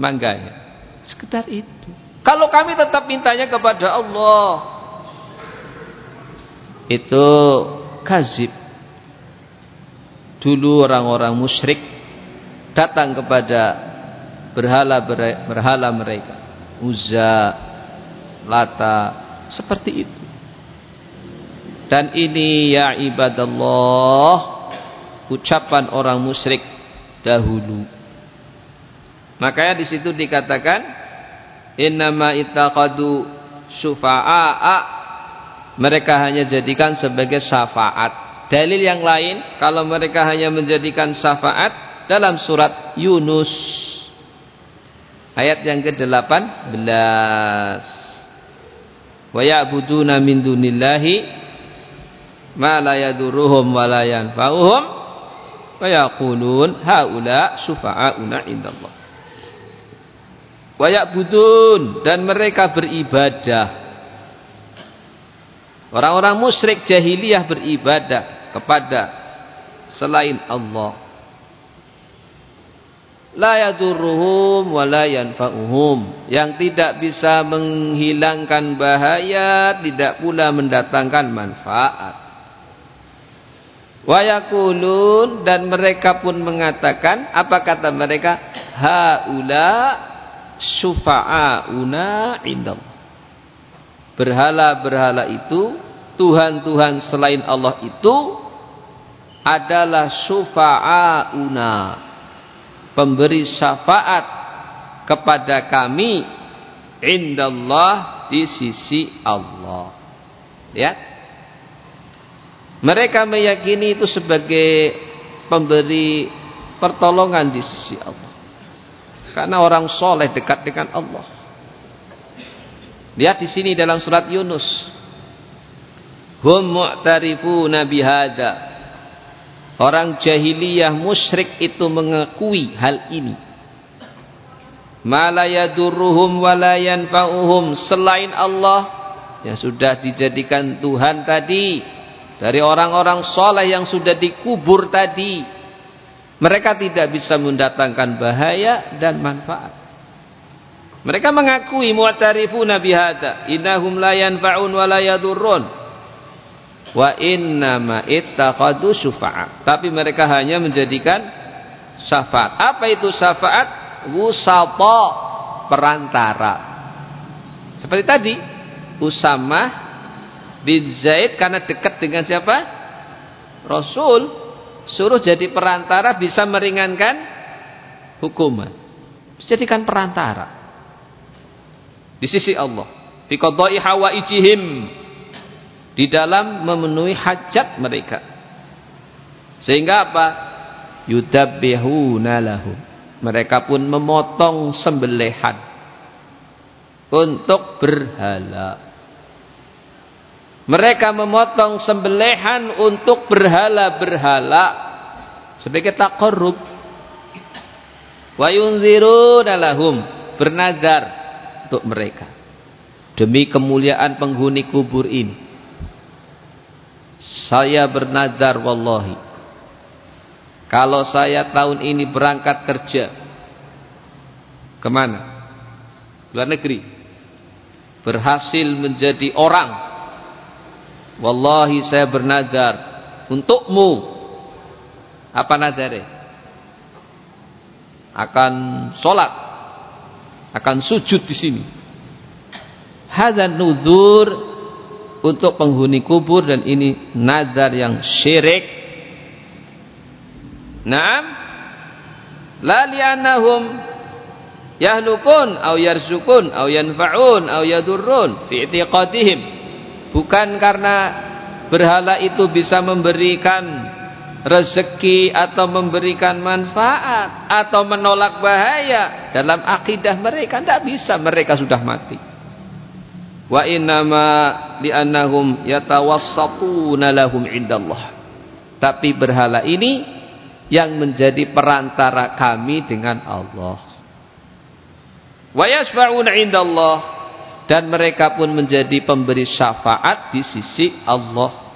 mangganya. Sekedar itu. Kalau kami tetap mintanya kepada Allah itu kazib dulu orang-orang musyrik datang kepada berhala berhala mereka. Uzza Lata seperti itu. Dan ini ya ibadallah ucapan orang musyrik dahulu. Makanya di situ dikatakan innama itaqadu syufa'a. Mereka hanya jadikan sebagai syafaat. Dalil yang lain kalau mereka hanya menjadikan syafaat dalam surat Yunus. Ayat yang ke-18 wa ya'buduna min dunillahi ma la yadurruhum wa la yanfa'uhum wa yaqulun haula syufa'auna indallah. Wa ya'budun dan mereka beribadah. Orang-orang musyrik jahiliyah beribadah kepada selain Allah. La yadurruhum wa la yanfa'uhum. Yang tidak bisa menghilangkan bahaya, tidak pula mendatangkan manfaat. Wa yakulun dan mereka pun mengatakan, apa kata mereka? Haula syufa'auna indallah berhala-berhala itu, Tuhan-Tuhan selain Allah itu adalah syufa'auna. Pemberi syafaat kepada kami indallah di sisi Allah. Ya. Mereka meyakini itu sebagai pemberi pertolongan di sisi Allah. Karena orang soleh dekat dengan Allah. Lihat di sini dalam surat Yunus hum mu'tarifuna bihada orang jahiliyah musyrik itu mengakui hal ini. Malayadurruhum walayanfa'uhum selain Allah yang sudah dijadikan Tuhan tadi dari orang-orang soleh yang sudah dikubur tadi mereka tidak bisa mendatangkan bahaya dan manfaat. Mereka mengakui mu'tarifuna bihada innahum la yanfa'un wa yadurrun wa innama ittaqadu syufa'a tapi mereka hanya menjadikan syafaat. Apa itu syafaat? Wusata perantara. Seperti tadi Usamah bin Zaid karena dekat dengan siapa? Rasul suruh jadi perantara bisa meringankan hukuman. Jadikan perantara. Di sisi Allah. Fi qada'i hawaijihim di dalam memenuhi hajat mereka. Sehingga apa? Yudabbihuna lahum. Mereka pun memotong sembelihan untuk berhala. Mereka memotong sembelihan untuk berhala-berhala sebagai taqarrub. Wa yunziruna lahum bernazar untuk mereka demi kemuliaan penghuni kubur ini saya bernadar wallahi. Kalau saya tahun ini berangkat kerja. Ke mana? Luar negeri. Berhasil menjadi orang. Wallahi saya bernadar. Untukmu. Apa nadarnya? Akan sholat. Akan sujud di sini. Hadza nudur untuk penghuni kubur dan ini nazar yang syirik. Naam. La li'annahum yahlukun au yarzukun au yanfa'un au yadurrun fi i'tiqadihim. Bukan karena berhala itu bisa memberikan rezeki atau memberikan manfaat atau menolak bahaya dalam akidah mereka tidak bisa mereka sudah mati wa innama li'annahum yatawassatuna lahum indallah. Tapi berhala ini yang menjadi perantara kami dengan Allah. Wa yasfa'una indallah. Dan mereka pun menjadi pemberi syafaat di sisi Allah.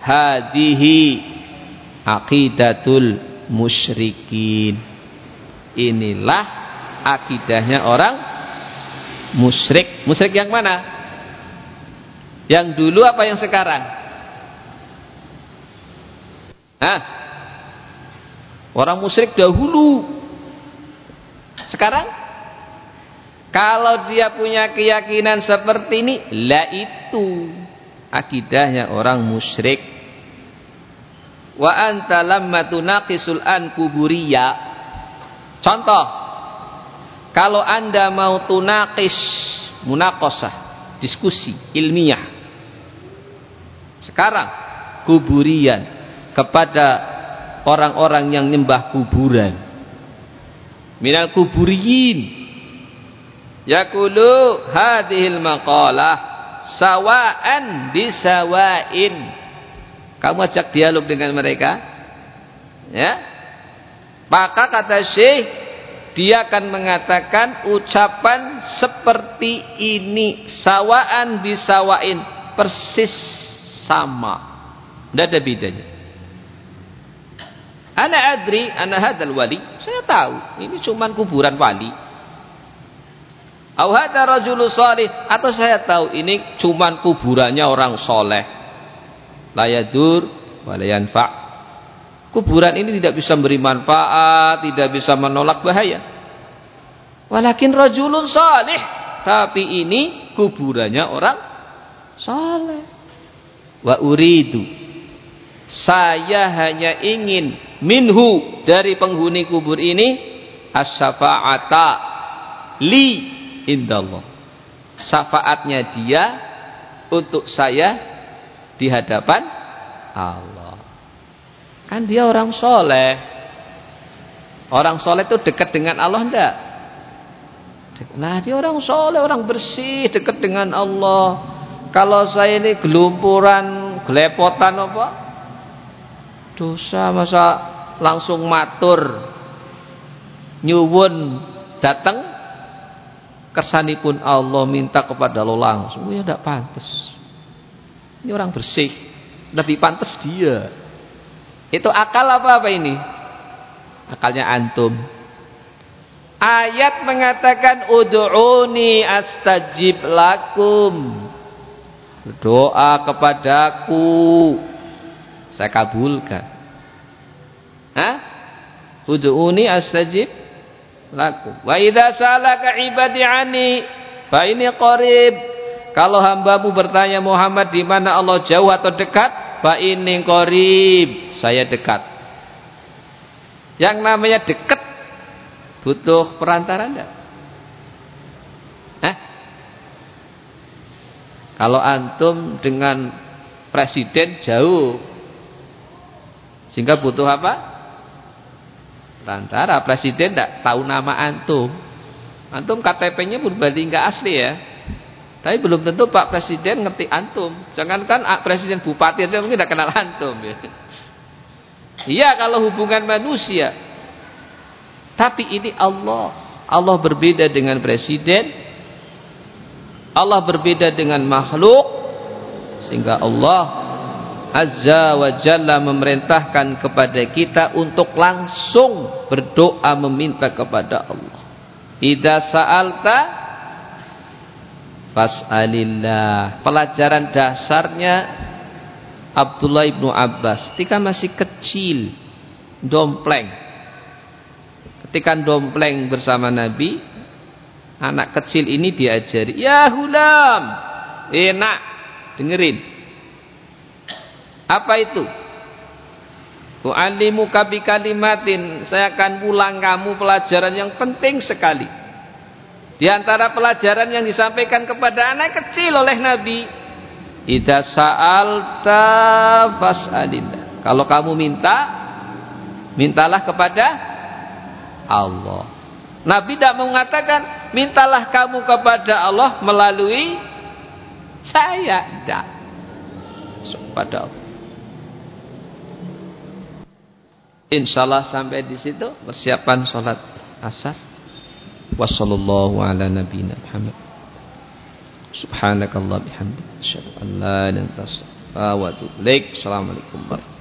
Hadihi aqidatul musyrikin. Inilah akidahnya orang musyrik. Musyrik yang mana? Yang dulu apa yang sekarang? Hah? Orang musyrik dahulu. Sekarang? Kalau dia punya keyakinan seperti ini, lah itu akidahnya orang musyrik. Wa anta lamma tunaqisul an kuburiya. Contoh, kalau anda mau tunakis munakosah, diskusi ilmiah. Sekarang kuburian kepada orang-orang yang nyembah kuburan. Minal kuburiyin. Yakulu hadhil maqalah sawaan bisawain. Kamu ajak dialog dengan mereka. Ya. Maka kata Syekh dia akan mengatakan ucapan seperti ini. Sawaan bisawain persis sama. Tidak ada bedanya. Ana adri ana hadal wali. Saya tahu. Ini cuma kuburan wali. Au hada rajulu salih. Atau saya tahu ini cuma kuburannya orang soleh. Layadur walayanfa' Kuburan ini tidak bisa beri manfaat, tidak bisa menolak bahaya. Walakin rajulun salih. Tapi ini kuburannya orang saleh. Wa uridu. saya hanya ingin minhu dari penghuni kubur ini as-syafa'ata li indallah syafaatnya dia untuk saya di hadapan Allah kan dia orang soleh. Orang soleh itu dekat dengan Allah enggak? Nah dia orang soleh orang bersih dekat dengan Allah. Kalau saya ini gelumpuran gelepotan apa? Dosa masa langsung matur. Nyuwun datang kesanipun Allah minta kepada lo langsung. Ya tidak pantas ini orang bersih. Lebih pantas dia itu akal apa apa ini akalnya antum ayat mengatakan ud'uni astajib lakum berdoa kepadaku saya kabulkan. Hah? Ud'uni astajib lakum. Wa idza salaka ibadi ani fa ini qarib. Kalau hambamu bertanya Muhammad di mana Allah jauh atau dekat, fa ini qarib. Saya dekat. Yang namanya dekat butuh perantara enggak? Hah? Kalau antum dengan presiden jauh sehingga butuh apa? Perantara. Presiden tidak tahu nama antum. Antum KTP-nya berbanding nggak asli ya. Tapi belum tentu Pak Presiden ngerti antum. Jangankan Presiden Bupati saja mungkin tidak kenal antum ya. Iya kalau hubungan manusia. Tapi ini Allah. Allah berbeda dengan presiden. Allah berbeda dengan makhluk. Sehingga Allah Azza wa Jalla memerintahkan kepada kita untuk langsung berdoa meminta kepada Allah. Idza sa'alta fas'alillah. Pelajaran dasarnya Abdullah ibnu Abbas ketika masih kecil dompleng. Ketika dompleng bersama Nabi, anak kecil ini diajari, "Ya hulam, enak dengerin." Apa itu? U'allimuka bi kalimatin. Saya akan pulang kamu pelajaran yang penting sekali. Di antara pelajaran yang disampaikan kepada anak kecil oleh Nabi, "Idza sa'alta fas'alillah." Kalau kamu minta, mintalah kepada Allah. Nabi tidak mengatakan, "Mintalah kamu kepada Allah melalui saya." Tidak. Pada Allah. Insyaallah sampai di situ persiapan salat asar. Wassallallahu ala nabiyina Muhammad. Subhanakallah bihamdika asyhadu an la ilaha illa anta astaghfiruka wa atubu ilaik. Assalamualaikum warahmatullahi